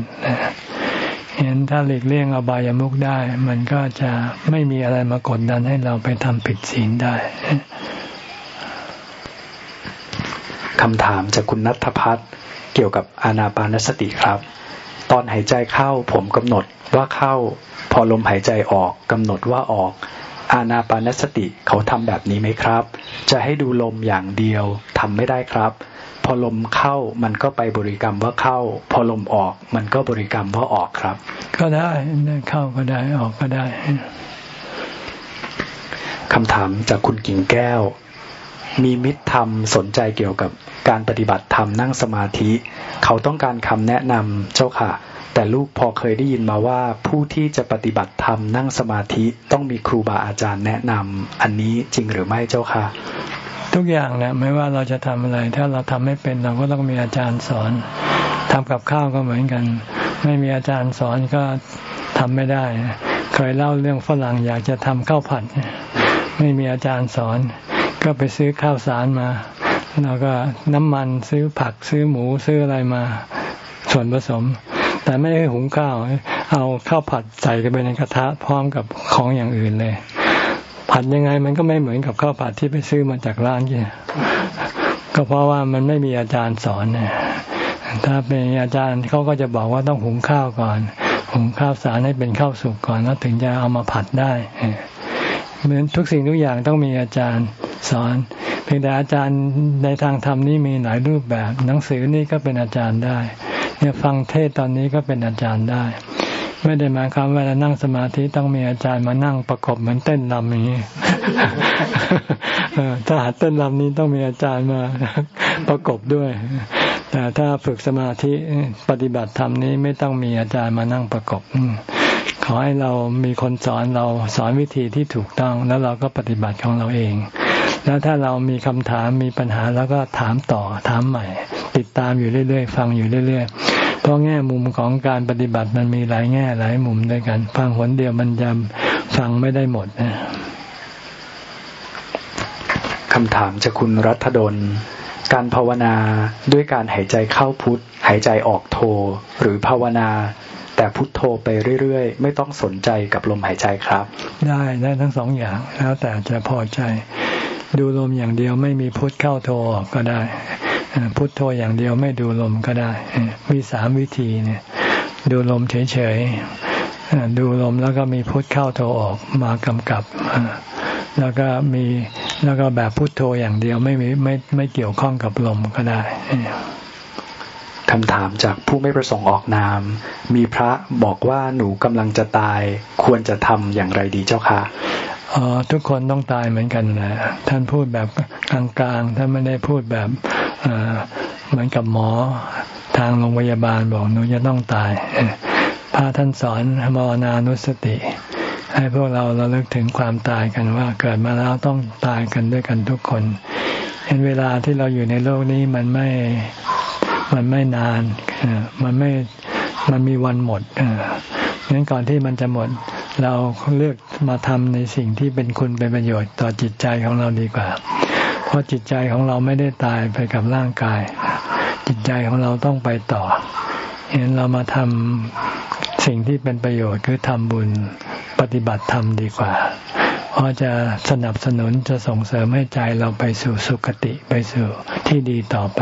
เห็นถ้าหลีกเลี่ยงอบายามุกได้ มันก็จะไม่มีอะไรมากดดันให้เราไปทำผิดศีลได้คำถามจากคุณนัทพัฒน์เกี่ยวกับอานาปานสติครับ ตอนหายใจเข้าผมกำหนดว่าเข้า พอลมหายใจออกกำหนดว่าออกอานาปานสติเขาทำแบบนี้ไหมครับ จะให้ดูลมอย่างเดียวทำไม่ได้ครับ พอลมเข้ามันก็ไปบริกรรมว่าเข้า พอลมออกมันก็บริกรรมว่าออกครับ ก็ได้เข้าก็ได้ออกก็ได้คำถามจากคุณกิ่งแก้ว มีมิตรธรรมสนใจเกี่ยวกับ การปฏิบัติธรรมนั่งสมาธิ เขาต้องการคำแนะนำเจ้าค่ะ แต่ลูกพอเคยได้ยินมาว่า ผู้ที่จะปฏิบัติธรรมนั่งสมาธิต้องมีครูบาอาจารย์แนะนำอันนี้จริงหรือไม่เจ้าค่ะ ทุกอย่างเนี่ยไม่ว่าเราจะทำอะไร ถ้าเราทำไม่เป็นเราก็ต้องมีอาจารย์สอนทำกับข้าวก็เหมือนกัน ไม่มีอาจารย์สอนก็ทำไม่ได้ เคยเล่าเรื่องฝรั่งอยากจะทำข้าวผัด ไม่มีอาจารย์สอน ก็ไปซื้อข้าวสารมา แล้วก็น้ำมันซื้อผักซื้อหมูซื้ออะไรมาส่วนผสม แต่ไม่ได้หุงข้าว เอาข้าวผัดใส่กันไปในกระทะพร้อมกับของอย่างอื่นเลย ผัดยังไงมันก็ไม่เหมือนกับข้าวผัดที่ไปซื้อมาจากร้านกี่ก็เพราะว่ามันไม่มีอาจารย์สอนเนี่ยถ้าเป็นอาจารย์เขาก็จะบอกว่าต้องหุงข้าวก่อนหุงข้าวสารให้เป็นข้าวสุกก่อนแล้วถึงจะเอามาผัดได้เหมือนทุกสิ่งทุกอย่างต้องมีอาจารย์สอน เพียงแต่อาจารย์ในทางธรรมนี้มีหลายรูปแบบ หนังสือนี่ก็เป็นอาจารย์ได้เนี่ยฟังเทศตอนนี้ก็เป็นอาจารย์ได้ ไม่ได้หมายความว่าเรานั่งสมาธิต้องมีอาจารย์มานั่งประกบเหมือนเต้นรำอย่างนี้ถ้าหัดเต้นรำนี้ต้องมีอาจารย์มาประกบด้วยแต่ถ้าฝึกสมาธิปฏิบัติธรรมนี้ไม่ต้องมีอาจารย์มานั่งประกบขอให้เรามีคนสอนเราสอนวิธีที่ถูกต้องแล้วเราก็ปฏิบัติของเราเอง แล้วถ้าเรามีคำถามมีปัญหาแล้วก็ถามต่อถามใหม่ ติดตามอยู่เรื่อยๆ ฟังอยู่เรื่อยๆพราะแง่มุมของการปฏิบัติมันมีหลายแง่หลายมุมด้วยกัน ฟังหนเดียวมันจะฟังไม่ได้หมดนะคำถามจากคุณรัฐดล การภาวนาด้วยการหายใจเข้าพุทหายใจออกโท หรือภาวนาแต่พุทโทไปเรื่อยๆ ไม่ต้องสนใจกับลมหายใจครับ ได้ได้ทั้งสองอย่างแล้วแต่จะพอใจ ดูลมอย่างเดียวไม่มีพุทเข้าโทออกก็ได้ พุทโธอย่างเดียวไม่ดูลมก็ได้ มีสามวิธีเนี่ยดูลมเฉยๆดูลมแล้วก็มีพุทเข้าโธออกมากำกับ แล้วก็มีแล้วก็แบบพุทโธอย่างเดียวไม่มีไม่ไม่เกี่ยวข้องกับลมก็ได้คำถามจากผู้ไม่ประสงค์ออกนาม มีพระบอกว่าหนูกำลังจะตาย ควรจะทำอย่างไรดีเจ้าคะ อ๋อทุกคนต้องตายเหมือนกันนะท่านพูดแบบกลางๆท่านไม่ได้พูดแบบเหมือนกับหมอทางโรงพยาบาลบอกหนูจะต้องตายพระท่านสอนมรณานุสติ ให้พวกเราเราเลิกถึงความตายกันว่า เกิดมาแล้วต้องตายกันด้วยกันทุกคนเห็นเวลาที่เราอยู่ในโลกนี้มันไม่มันไม่นานมันไม่มันมีวันหมดงั้นก่อนที่มันจะหมด เราเลือกมาทำในสิ่งที่เป็นคุณเป็นประโยชน์ต่อจิตใจของเราดีกว่า เพราะจิตใจของเราไม่ได้ตายไปกับร่างกาย จิตใจของเราต้องไปต่อเห็นเรามาทำสิ่งที่เป็นประโยชน์คือทำบุญปฏิบัติธรรมดีกว่าเพราะจะสนับสนุนจะส่งเสริมให้ใจเราไปสู่สุคติไปสู่ที่ดีต่อไป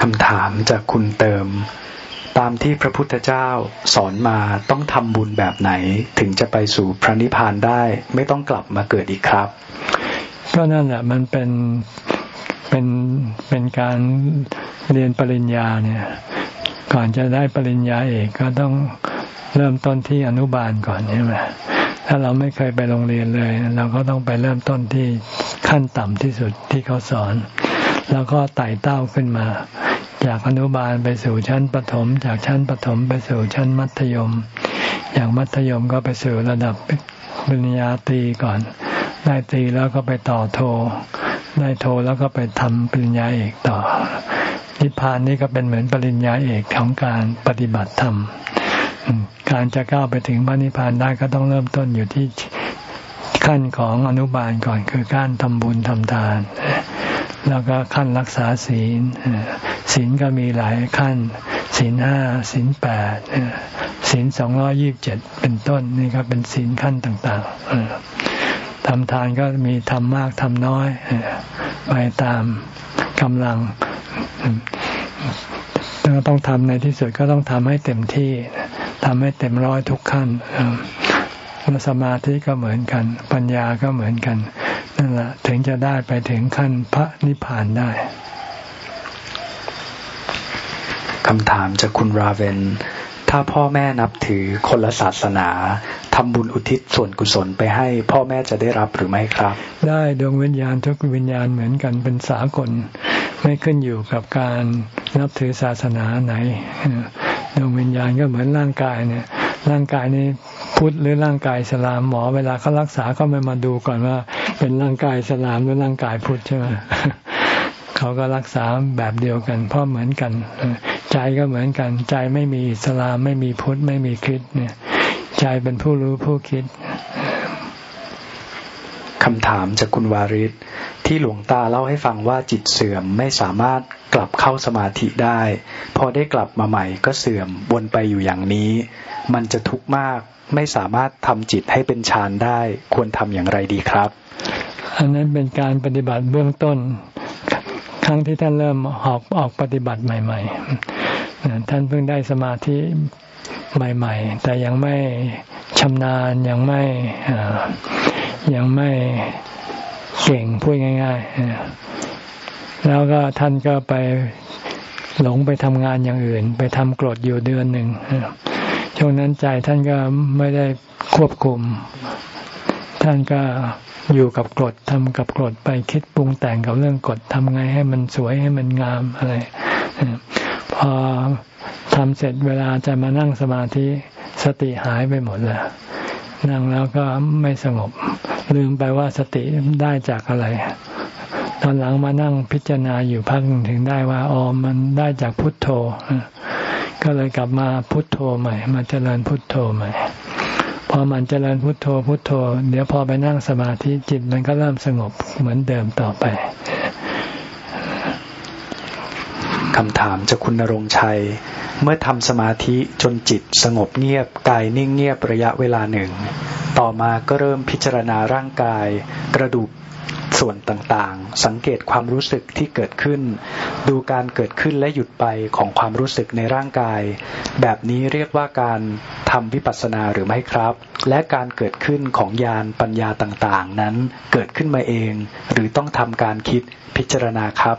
คำถามจากคุณเติมามที่พระพุทธเจ้าสอนมาต้องทำบุญแบบไหน ถึงจะไปสู่พระนิพพานได้ ไม่ต้องกลับมาเกิดอีกครับ ก็นั่นแหละมันเป็นเป็นเป็นการเรียนปริญญาเนี่ย ก่อนจะได้ปริญญาเอกก็ต้องเริ่มต้นที่อนุบาลก่อนใช่ไหมถ้าเราไม่เคยไปโรงเรียนเลย เราก็ต้องไปเริ่มต้นที่ขั้นต่ำที่สุดที่เขาสอน แล้วก็ไต่เต้าขึ้นมา จากอนุบาลไปสู่ชั้นประถม จากชั้นประถมไปสู่ชั้นมัธยม อย่างมัธยมก็ไปสู่ระดับปริญญาตรีก่อน ได้ตรีแล้วก็ไปต่อโท ได้โทแล้วก็ไปทำปริญญาเอกต่อ นิพพานนี่ก็เป็นเหมือนปริญญาเอกของการปฏิบัติธรรม การจะก้าวไปถึงพระนิพพานได้ก็ต้องเริ่มต้นอยู่ที่ขั้นของอนุบาลก่อนคือการทำบุญทำทาน แล้วก็ขั้นรักษาศีล ศีลก็มีหลายขั้นศีลห้าศีลแปดศีลสองร้อยี่บเจ็ดเป็นต้นนี่ก็เป็นศีลขั้นต่างๆทำทานก็มีทำมากทำน้อยไปตามกำลังต้องทำในที่สุดก็ต้องทำให้เต็มที่ทำให้เต็มร้อยทุกขั้นสมาธิก็เหมือนกัน ปัญญาก็เหมือนกัน นั่นแหละถึงจะได้ไปถึงขั้นพระนิพพานได้ำถามจากคุณราเวนถ้าพ่อแม่นับถือคนละศาสนาทำบุญอุทิศส่วนกุศลไปให้ พ่อแม่จะได้รับหรือไม่ครับ ได้ดวงวิญญาณทุกวิญญาณเหมือนกันเป็นสากล ไม่ขึ้นอยู่กับการนับถือศาสนาไหนดวงวิญญาณก็เหมือนร่างกายเนี่ยร่างกายนี้พุทธหรือร่างกายสลามหมอ เวลาเขารักษาก็ไม่มาดูก่อนว่า เป็นร่างกายสลามหรือร่างกายพุทธใช่ไหมเขาก็รักษาแบบเดียวกันเพราะเหมือนกัน ใจก็เหมือนกัน ใจไม่มีสลามไม่มีพุทธไม่มีคริสเนี่ย ใจเป็นผู้รู้ผู้คิดคำถามจากคุณวาริศที่หลวงตาเล่าให้ฟังว่าจิตเสื่อมไม่สามารถกลับเข้าสมาธิได้ พอได้กลับมาใหม่ก็เสื่อมวนไปอยู่อย่างนี้ มันจะทุกข์มากไม่สามารถทำจิตให้เป็นฌานได้ ควรทำอย่างไรดีครับ อันนั้นเป็นการปฏิบัติเบื้องต้น ครั้งที่ท่านเริ่มออกออกปฏิบัติใหม่ ๆ ท่านเพิ่งได้สมาธิใหม่ ๆ แต่ยังไม่ชำนาญยังไม่ยังไม่เก่งพูดง่าย ๆ แล้วก็ท่านก็ไปหลงไปทำงานอย่างอื่น ไปทำกรดอยู่เดือนหนึ่งช่วงนั้นใจท่านก็ไม่ได้ควบคุม ท่านก็อยู่กับกรดทำกับกรดไปคิดปรุงแต่งกับเรื่องกรดทำไงให้มันสวยให้มันงามอะไร พอทำเสร็จเวลาจะมานั่งสมาธิสติหายไปหมดแล้ว นั่งแล้วก็ไม่สงบ ลืมไปว่าสติได้จากอะไร ตอนหลังมานั่งพิจารณาอยู่พักถึงได้ว่าอ๋อมันได้จากพุทโธ ก็เลยกลับมาพุทโธใหม่ มาเจริญพุทโธใหม่ พอมันเจริญพุทโธพุทโธ เดี๋ยวพอไปนั่งสมาธิจิตมันก็เริ่มสงบเหมือนเดิมต่อไป คำถามจากคุณนรงชัย เมื่อทำสมาธิจนจิตสงบเงียบกายนิ่งเงียบระยะเวลาหนึ่ง ต่อมาก็เริ่มพิจารณาร่างกาย กระดูก ส่วนต่างๆ สังเกตความรู้สึกที่เกิดขึ้น ดูการเกิดขึ้นและหยุดไปของความรู้สึกในร่างกาย แบบนี้เรียกว่าการทำวิปัสสนาหรือไม่ครับ และการเกิดขึ้นของญาณปัญญาต่างๆ นั้นเกิดขึ้นมาเอง หรือต้องทำการคิดพิจารณาครับ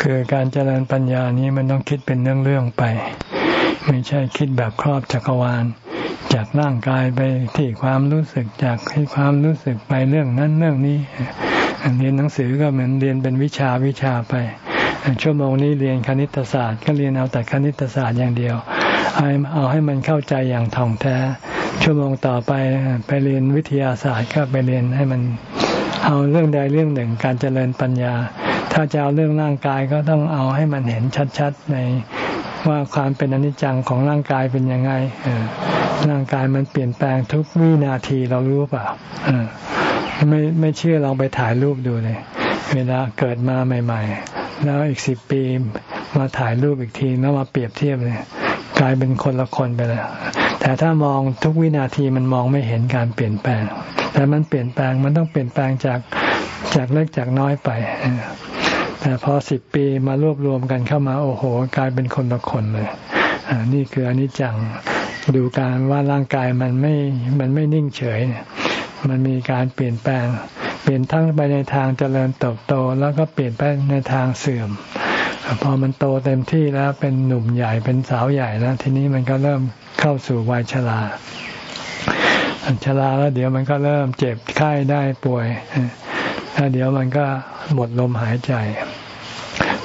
คือการเจริญปัญญานี้มันต้องคิดเป็นเรื่องๆไป ไม่ใช่คิดแบบครอบจักรวาลจากร่างกายไปที่ความรู้สึกจากให้ความรู้สึกไปเรื่องนั้นเรื่องนี้ เรียนหนังสือก็เหมือนเรียนเป็นวิชาวิชาไป ชั่วโมงนี้เรียนคณิตศาสตร์ก็เรียนเอาแต่คณิตศาสตร์อย่างเดียว เอาให้มันเข้าใจอย่างท่องแท้ ชั่วโมงต่อไปไปเรียนวิทยาศาสตร์ก็ไปเรียนให้มันเอาเรื่องใดเรื่องหนึ่งการเจริญปัญญา ถ้าจะเอาเรื่องร่างกายก็ต้องเอาให้มันเห็นชัดๆในว่าความเป็นอนิจจังของร่างกายเป็นยังไงร่างกายมันเปลี่ยนแปลงทุกวินาทีเรารู้เปล่า ไม่ไม่เชื่อลองไปถ่ายรูปดูเลย เวลาเกิดมาใหม่ ๆ แล้วอีกสิบปีมาถ่ายรูปอีกทีแล้วมาเปรียบเทียบเลยกลายเป็นคนละคนไปแล้วแต่ถ้ามองทุกวินาทีมันมองไม่เห็นการเปลี่ยนแปลง แต่มันเปลี่ยนแปลงมันต้องเปลี่ยนแปลงจากจากเล็กจากน้อยไปแต่พอสิบปีมารวบรวมกันเข้ามาโอ้โห กลายเป็นคนละคนเลยนี่คืออนิจจังดูการว่าร่างกายมันไม่มันไม่นิ่งเฉย มันมีการเปลี่ยนแปลง เปลี่ยนทั้งไปในทางเจริญเติบโต แล้วก็เปลี่ยนไปในทางเสื่อม พอมันโตเต็มที่แล้วเป็นหนุ่มใหญ่เป็นสาวใหญ่แล้วทีนี้มันก็เริ่มเข้าสู่วัยชราชราแล้วเดี๋ยวมันก็เริ่มเจ็บไข้ได้ป่วยแล้วเดี๋ยวมันก็หมดลมหายใจ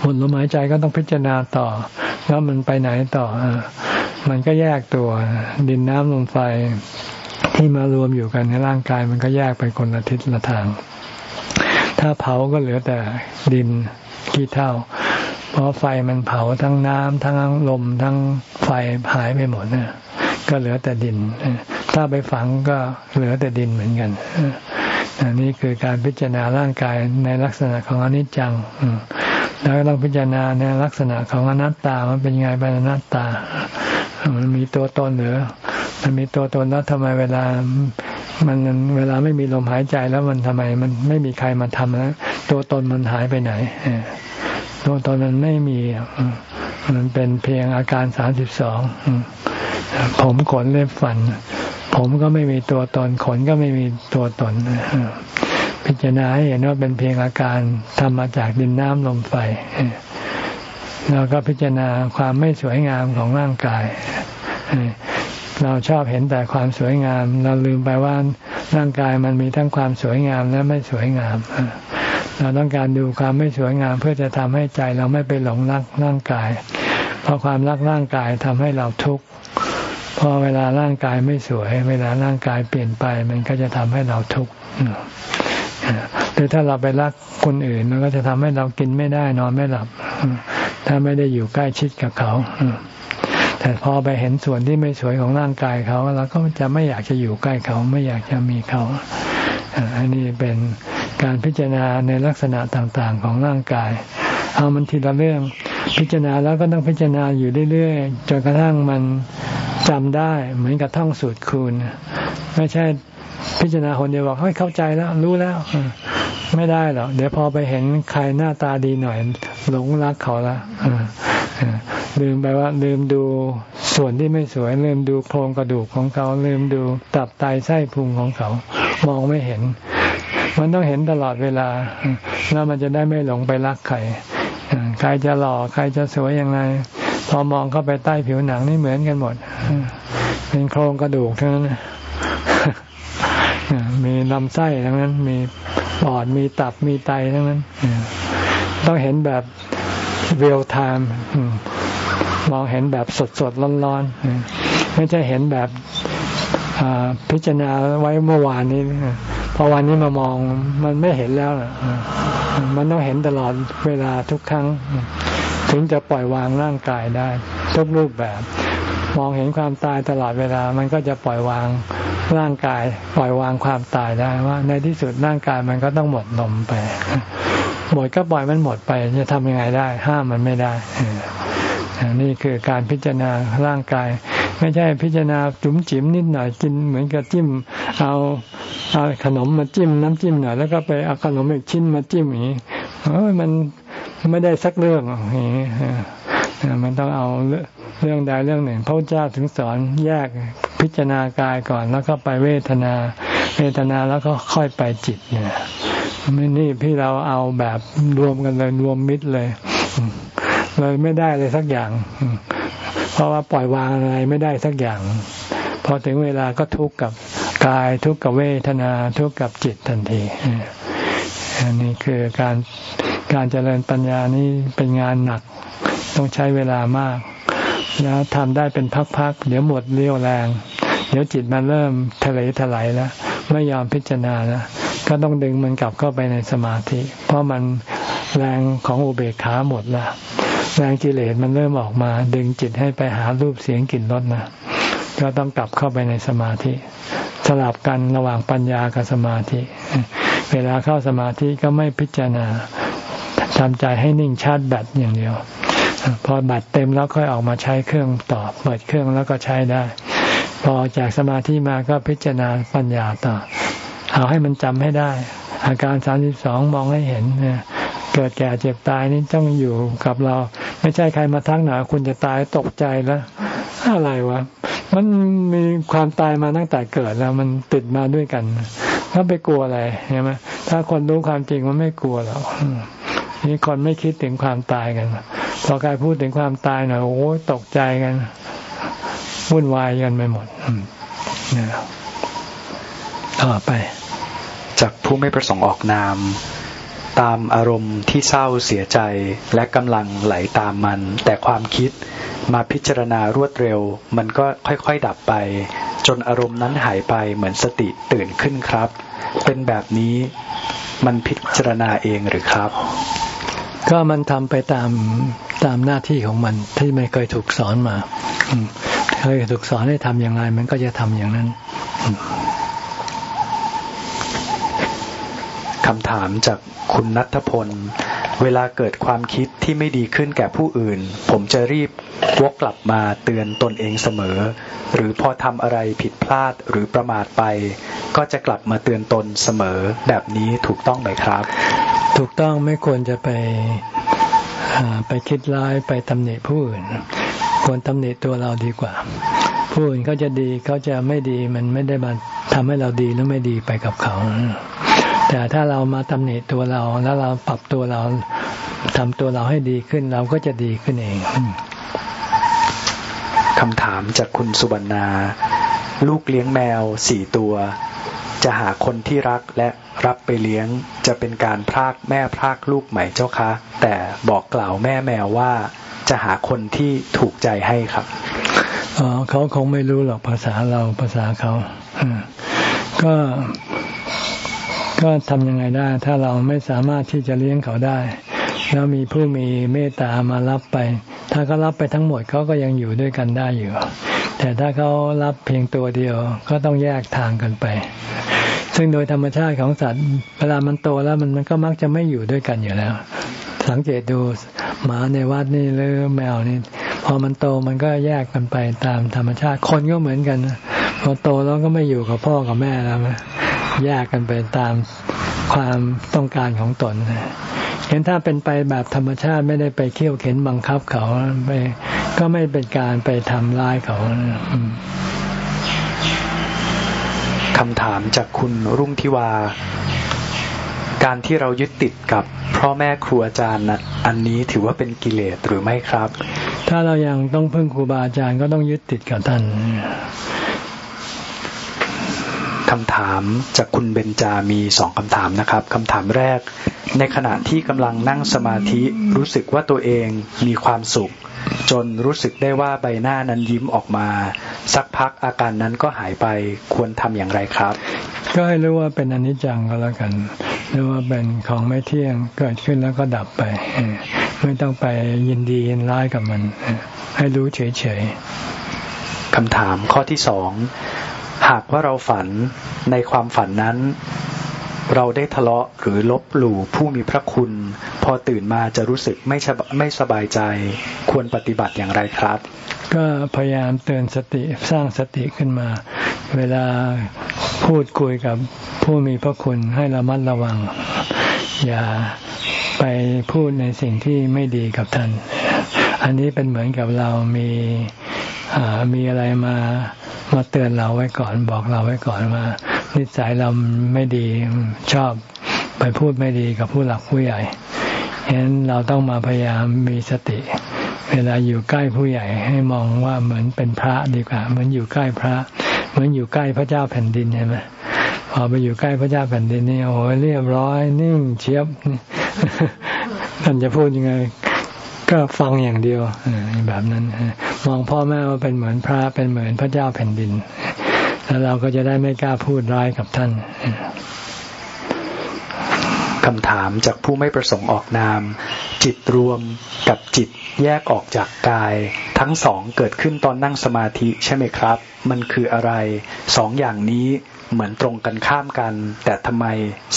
หมดลมหายใจก็ต้องพิจารณาต่อ แล้วมันไปไหนต่ออมันก็แยกตัว ดินน้ำลมไฟ ที่มารวมอยู่กันในร่างกายมันก็แยกไปคนละทิศละทาง ถ้าเผาก็เหลือแต่ดินขี้เท่า เพราะไฟมันเผาทั้งน้ำทั้งลมทั้งไฟหายไปหมดเนี่ยก็เหลือแต่ดิน ถ้าไปฝังก็เหลือแต่ดินเหมือนกันอันี่คือการพิจารณาร่างกายในลักษณะของอนิจจัง แล้วต้องพิจารณาในลักษณะของอนัตตา มันเป็นไงเป็นอนัตตา มันมีตัวตนหรือ มันมีตัวตนแล้วทำไมเวลา มันเวลาไม่มีลมหายใจแล้วมันทำไม มันไม่มีใครมาทำแล้วตัวตนมันหายไปไหนตัวตนมันไม่มีมันเป็นเพียงอาการสามสิบสองผมขนเล็บฟัน ผมก็ไม่มีตัวตนขนก็ไม่มีตัวตนพิจารณาให้เห็นว่าเป็นเพียงอาการทำมาจากดินน้ำลมไฟแล้วก็พิจารณาความไม่สวยงามของร่างกาย เราชอบเห็นแต่ความสวยงาม เราลืมไปว่าร่างกายมันมีทั้งความสวยงามและไม่สวยงาม เราต้องการดูความไม่สวยงาม เพื่อจะทำให้ใจเราไม่ไปหลงรักร่างกาย เพราะความรักร่างกายทำให้เราทุกข์พอเวลาร่างกายไม่สวย เวลาร่างกายเปลี่ยนไปมันก็จะทำให้เราทุกข์หรือถ้าเราไปรักคนอื่น มันก็จะทำให้เรากินไม่ได้นอนไม่หลับ ถ้าไม่ได้อยู่ใกล้ชิดกับเขา แต่พอไปเห็นส่วนที่ไม่สวยของร่างกายเขาเราก็จะไม่อยากจะอยู่ใกล้เขาไม่อยากจะมีเขาอันนี้เป็นการพิจารณาในลักษณะต่างๆของร่างกาย เอามันทีละเรื่อง พิจารณาแล้วก็ต้องพิจารณาอยู่เรื่อยๆจนกระทั่งมันจำได้เหมือนกับท่องสูตรคูณ ไม่ใช่พิจารณาคนเดียวบอกให้ยเข้าใจแล้ว รู้แล้ว ไม่ได้หรอกเดี๋ยวพอไปเห็นใครหน้าตาดีหน่อย หลงรักเขาละ ลืมไปว่าลืมดูส่วนที่ไม่สวย ลืมดูโครงกระดูกของเขา ลืมดูตับไตไส้พุงของเขา มองไม่เห็น มันต้องเห็นตลอดเวลา แล้วมันจะได้ไม่หลงไปรักใครใครจะหล่อใครจะสวยยังไงพอมองเข้าไปใต้ผิวหนังนี่เหมือนกันหมด เป็นโครงกระดูกทั้งนั้นมีลำไส้ทั้งนั้น มีปอดมีตับมีไตทั้งนั้น ต้องเห็นแบบ real time มองเห็นแบบสดสดร้อนๆ ไม่ใช่เห็นแบบพิจารณาไว้เมื่อวานนี้พอวันนี้มามองมันไม่เห็นแล้วมันต้องเห็นตลอดเวลาทุกครั้ง ถึงจะปล่อยวางร่างกายได้ ทุกรูปแบบ มองเห็นความตายตลอดเวลา มันก็จะปล่อยวางร่างกาย ปล่อยวางความตายได้ว่า ในที่สุดร่างกายมันก็ต้องหมดลมไป หมดก็ปล่อยมันหมดไปจะทำยังไงได้ ห้ามมันไม่ได้นี่คือการพิจารณาร่างกาย ไม่ใช่พิจารณาจุ๋มจิ๋มนิดหน่อยกินเหมือนกับจิ้ม เอาเอาขนมมาจิ้มน้ำจิ้มหน่อยแล้วก็ไปเอาขนมอีกชิ้นมาจิ้มอย่างนี้เอ้ยมันไม่ได้สักเรื่องอย่างนี้มันต้องเอาเรื่องใดเรื่องหนึ่ง พระเจ้าถึงสอนแยกพิจารณากายก่อน แล้วก็ไปเวทนา เวทนาแล้วก็ค่อยไปจิตเนี่ย ไม่นี่พี่เราเอาแบบรวมกันเลยรวมมิตรเลยเลยไม่ได้เลยสักอย่าง เพราะว่าปล่อยวางอะไรไม่ได้สักอย่าง พอถึงเวลาก็ทุกข์กับกายทุกข์กับเวทนาทุกข์กับจิตทันทีอันนี้คือการการเจริญปัญญานี้เป็นงานหนัก ต้องใช้เวลามาก แล้วทำได้เป็นพักๆเดี๋ยวหมดเรี่ยวแรง เดี๋ยวจิตมันเริ่มทะเลถลายแล้ว ไม่ยอมพิจารณาแล้ว ก็ต้องดึงมันกลับเข้าไปในสมาธิ เพราะมันแรงของอุเบกขาหมดแล้วแรงกิเลสมันเริ่มออกมา ดึงจิตให้ไปหารูปเสียงกลิ่นรสนะก็ต้องกลับเข้าไปในสมาธิ สลับกันระหว่างปัญญากับสมาธิ เวลาเข้าสมาธิก็ไม่พิจารณาทำใจให้นิ่งชาร์จแบตอย่างเดียว พอแบตเต็มแล้วค่อยออกมาใช้เครื่องต่อเปิดเครื่องแล้วก็ใช้ได้ พอจากสมาธิมาก็พิจารณาปัญญาต่อ เอาให้มันจำให้ได้ อาการสามสิบสองมองให้เห็นเกิดแก่เจ็บตายนี่ต้องอยู่กับเรา ไม่ใช่ใครมาทักหนาคุณจะตายตกใจแล้ว อะไรวะ มันมีความตายมาตั้งแต่เกิดแล้ว มันติดมาด้วยกันถ้าไปกลัวอะไรใช่ไหมถ้าคนรู้ความจริงมันไม่กลัวหรอกนี่คนไม่คิดถึงความตายกันพอใครพูดถึงความตายหน่อยโอ้ตกใจกันวุ่นวายกันไปหมดนะ ต่อไป จากผู้ไม่ประสงค์ออกนาม ตามอารมณ์ที่เศร้าเสียใจและกำลังไหลตามมัน แต่ความคิดมาพิจารณารวดเร็ว มันก็ค่อยๆดับไป จนอารมณ์นั้นหายไปเหมือนสติตื่นขึ้นครับ เป็นแบบนี้มันพิจารณาเองหรือครับ ก็มันทำไปตามตามหน้าที่ของมันที่ไม่เคยถูกสอนมาเคยถูกสอนให้ทำอย่างไร มันก็จะทำอย่างนั้น คำถามจากคุณนัทพล เวลาเกิดความคิดที่ไม่ดีขึ้นแก่ผู้อื่น ผมจะรีบวกกลับมาเตือนตนเองเสมอ หรือพอทำอะไรผิดพลาดหรือประมาทไป ก็จะกลับมาเตือนตนเสมอ แบบนี้ถูกต้องไหมครับ ถูกต้องไม่ควรจะไปไปคิดร้ายไปตำหนิผู้อื่น ควรตำหนิตัวเราดีกว่า ผู้อื่นเขาจะดีเขาจะไม่ดีมันไม่ได้มาทำให้เราดีหรือไม่ดีไปกับเขา แต่ถ้าเรามาตำหนิตัวเราแล้วเราปรับตัวเราทำตัวเราให้ดีขึ้น เราก็จะดีขึ้นเองคำถามจากคุณสุบรรณา ลูกเลี้ยงแมวสี่ตัว จะหาคนที่รักและรับไปเลี้ยงจะเป็นการพรากแม่พรากลูกใหม่เจ้าคะ แต่บอกกล่าวแม่แมวว่าจะหาคนที่ถูกใจให้ครับอ๋อเขาคงไม่รู้หรอกภาษาเราภาษาเขาก็ ก็ทำยังไงได้ ถ้าเราไม่สามารถที่จะเลี้ยงเขาได้ แล้วมีผู้มีเมตตามารับไป ถ้าเขารับไปทั้งหมดเขาก็ยังอยู่ด้วยกันได้อยู่ แต่ถ้าเขารับเพียงตัวเดียวก็ต้องแยกทางกันไป ซึ่งโดยธรรมชาติของสัตว์ เวลามันโตแล้วมันมันก็มักจะไม่อยู่ด้วยกันอยู่แล้ว สังเกตดูหมาในวัดนี่หรือแมวนี่พอมันโตมันก็แยกกันไปตามธรรมชาติคนก็เหมือนกันพอโตแล้วก็ไม่อยู่กับพ่อกับแม่แล้ว แยกกันไปตามความต้องการของตนเห็นถ้าเป็นไปแบบธรรมชาติไม่ได้ไปเขี่ยวเข็นบังคับเขาไปก็ไม่เป็นการไปทำร้ายเขาคำถามจากคุณรุ่งทิวา การที่เรายึดติดกับพ่อแม่ครูอาจารย์นะอันนี้ถือว่าเป็นกิเลสหรือไม่ครับ ถ้าเรายังต้องพึ่งครูบาอาจารย์ก็ต้องยึดติดกับท่าน คำถามจากคุณเบญจามีสองคำถามนะครับคำถามแรก ในขณะที่กำลังนั่งสมาธิรู้สึกว่าตัวเองมีความสุข จนรู้สึกได้ว่าใบหน้านั้นยิ้มออกมา สักพักอาการนั้นก็หายไปควรทำอย่างไรครับ ก็ให้รู้ว่าเป็นอนิจจังก็แล้วกันหรือว่าเป็นของไม่เที่ยงเกิดขึ้นแล้วก็ดับไป ไม่ต้องไปยินดียินร้ายกับมัน ให้รู้เฉยๆคำถามข้อที่สอง หากว่าเราฝันในความฝันนั้น เราได้ทะเลาะหรือลบหลู่ผู้มีพระคุณ พอตื่นมาจะรู้สึกไม่ไม่สบายใจ ควรปฏิบัติอย่างไรครับ ก็พยายามเตือนสติสร้างสติขึ้นมา เวลาพูดคุยกับผู้มีพระคุณให้ระมัดระวัง อย่าไปพูดในสิ่งที่ไม่ดีกับท่าน อันนี้เป็นเหมือนกับเรามีมีอะไรมา มาเตือนเราไว้ก่อนบอกเราไว้ก่อนว่า นิสัยเราไม่ดีชอบไปพูดไม่ดีกับผู้หลักผู้ใหญ่ฉะนั้นเราต้องมาพยายามมีสติ เวลาอยู่ใกล้ผู้ใหญ่ให้มองว่าเหมือนเป็นพระดีกว่าเหมือนอยู่ใกล้พระ เหมือนอยู่ใกล้พระเจ้าแผ่นดินใช่ไหมพอไปอยู่ใกล้พระเจ้าแผ่นดินนี่โอ้ยเรียบร้อยนิ่งเชียบท่านจะพูดยังไง ก็ฟังอย่างเดียวแบบนั้น มองพ่อแม่ว่าเป็นเหมือนพระเป็นเหมือนพระเจ้าแผ่นดิน แล้วเราก็จะได้ไม่กล้าพูดร้ายกับท่านคำถามจากผู้ไม่ประสงค์ออกนาม จิตรวมกับจิตแยกออกจากกาย ทั้งสองเกิดขึ้นตอนนั่งสมาธิใช่ไหมครับ มันคืออะไร สองอย่างนี้ เหมือนตรงกันข้ามกัน แต่ทำไม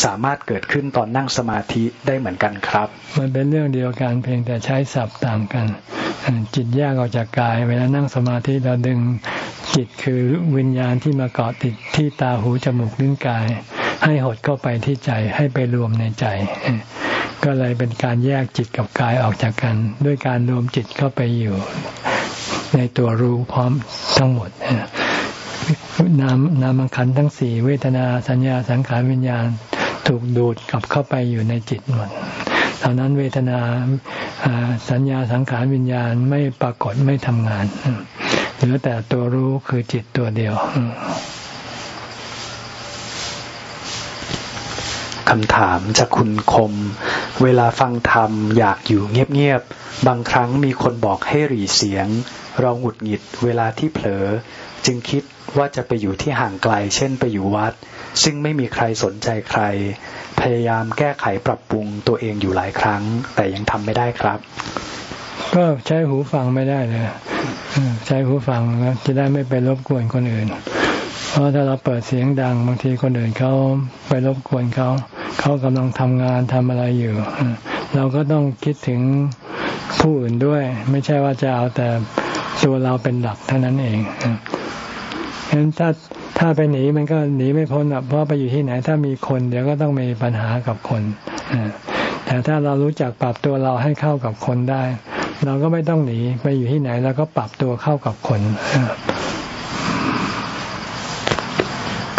สามารถเกิดขึ้นตอนนั่งสมาธิได้เหมือนกันครับ มันเป็นเรื่องเดียวกันเพียงแต่ใช้ศัพท์ต่างกัน จิตแยกออกจากกาย เวลานั่งสมาธิเราดึงจิตคือวิญญาณที่มาเกาะติดที่ตาหูจมูกลิ้นกาย ให้หดเข้าไปที่ใจให้ไปรวมในใจ ก็เลยเป็นการแยกจิตกับกายออกจากกัน ด้วยการรวมจิตเข้าไปอยู่ในตัวรู้พร้อมทั้งหมด นามนามขันทั้งสี่เวทนาสัญญาสังขารวิญญาณถูกดูดกลับเข้าไปอยู่ในจิตหมดตอนนั้นเวทนาสัญญาสังขารวิญญาณไม่ปรากฏไม่ทำงานเหลือแต่ตัวรู้คือจิตตัวเดียวคำถามจากคุณคม เวลาฟังธรรมอยากอยู่เงียบๆ บางครั้งมีคนบอกให้หรี่เสียง เราหงุดหงิดเวลาที่เผลอ จึงคิดว่าจะไปอยู่ที่ห่างไกล เช่นไปอยู่วัด ซึ่งไม่มีใครสนใจใคร พยายามแก้ไขปรับปรุงตัวเองอยู่หลายครั้ง แต่ยังทำไม่ได้ครับ ก็ใช้หูฟังไม่ได้เลยใช้หูฟังแล้วจะได้ไม่ไปรบกวนคนอื่น เพราะถ้าเราเปิดเสียงดังบางทีคนอื่นเขาไปรบกวนเขา เขากำลังทำงานทำอะไรอยู่ เราก็ต้องคิดถึงผู้อื่นด้วย ไม่ใช่ว่าจะเอาแต่ตัวเราเป็นหลักเท่านั้นเอง ฉะนั้นถ้าถ้าไปหนีมันก็หนีไม่พ้นเพราะไปอยู่ที่ไหนถ้ามีคนเดี๋ยวก็ต้องมีปัญหากับคนแต่ถ้าเรารู้จักปรับตัวเราให้เข้ากับคนได้ เราก็ไม่ต้องหนีไปอยู่ที่ไหนเราก็ปรับตัวเข้ากับคน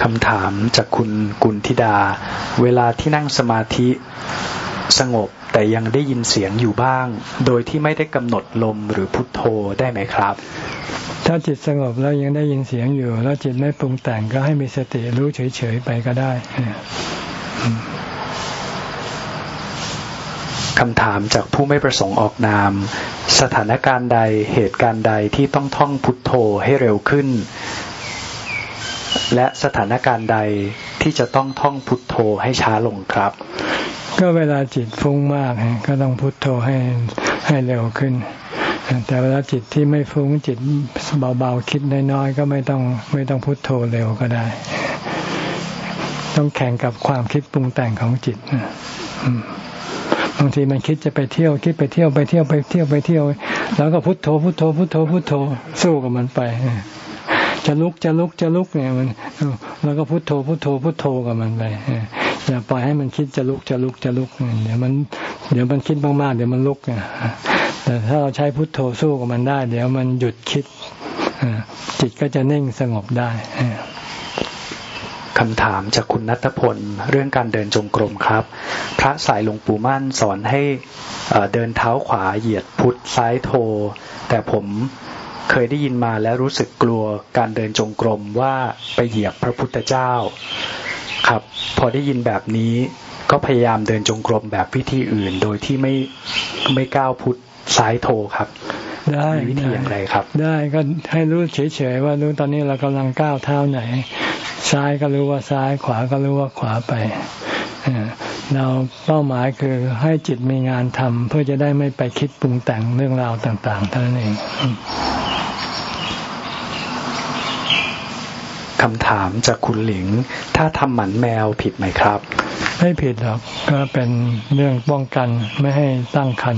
คำถามจากคุณกุลธิดา เวลาที่นั่งสมาธิสงบแต่ยังได้ยินเสียงอยู่บ้าง โดยที่ไม่ได้กำหนดลมหรือพุทโธได้ไหมครับ ถ้าจิตสงบแล้วยังได้ยินเสียงอยู่ แล้วจิตไม่ปรุงแต่งก็ให้มีสติรู้เฉยๆไปก็ได้คำถามจากผู้ไม่ประสงค์ออกนาม สถานการณ์ใดเหตุการณ์ใดที่ต้องท่องพุทโธให้เร็วขึ้น และสถานการณ์ใดที่จะต้องท่องพุทโธให้ช้าลงครับ ก็เวลาจิตฟุ้งมากก็ต้องพุทโธให้ให้เร็วขึ้น แต่เวลาจิตที่ไม่ฟุ้งจิตเบาๆคิดน้อยๆก็ไม่ต้องไม่ต้องพุทโธเร็วก็ได้ ต้องแข่งกับความคิดปรุงแต่งของจิตบางทีมันคิดจะไปเที่ยว คิดไปเที่ยวไปเที่ยวไปเที่ยวไปเที่ยว แล้วก็พุทโธพุทโธพุทโธพุทโธสู้กับมันไปจะลุกจะลุกจะลุกเนี่ยมันแล้วก็พุโทโธพุโทโธพุโทโธกับมันไปอย่าปล่อยให้มันคิดจะลุกจะลุกจะลุกเดี๋ยวมัน เดี๋ยวมันคิดมากๆเดี๋ยวมันลุก แต่ถ้าเราใช้พุโทโธสู้กับมันได้ เดี๋ยวมันหยุดคิดจิตก็จะนิ่งสงบได้คำถามจากคุณนัทพลเรื่องการเดินจงกรมครับ พระสายหลวงปู่มั่นสอนให้เดินเท้าขวาเหยียดพุทธซ้ายโท แต่ผมเคยได้ยินมาแล้วรู้สึกกลัวการเดินจงกรมว่าไปเหยียบพระพุทธเจ้า ครับ พอได้ยินแบบนี้ก็พยายามเดินจงกรมแบบวิธีอื่น โดยที่ไม่ไม่ก้าวพุทธ ซ้ายโทครับได้วิธีอย่างไรครับ ได้ก็ให้รู้เฉยๆว่ารู้ตอนนี้เรากำลังก้าวเท้าไหน ซ้ายก็รู้ว่าซ้ายขวาก็รู้ว่าขวาไปเราเป้าหมายคือให้จิตมีงานทำเพื่อจะได้ไม่ไปคิดปรุงแต่งเรื่องราวต่างๆเท่านั้นเองคำถามจากคุณหลิง ถ้าทำหมันแมวผิดไหมครับ ไม่ผิดหรอกก็เป็นเรื่องป้องกันไม่ให้ตั้งคัน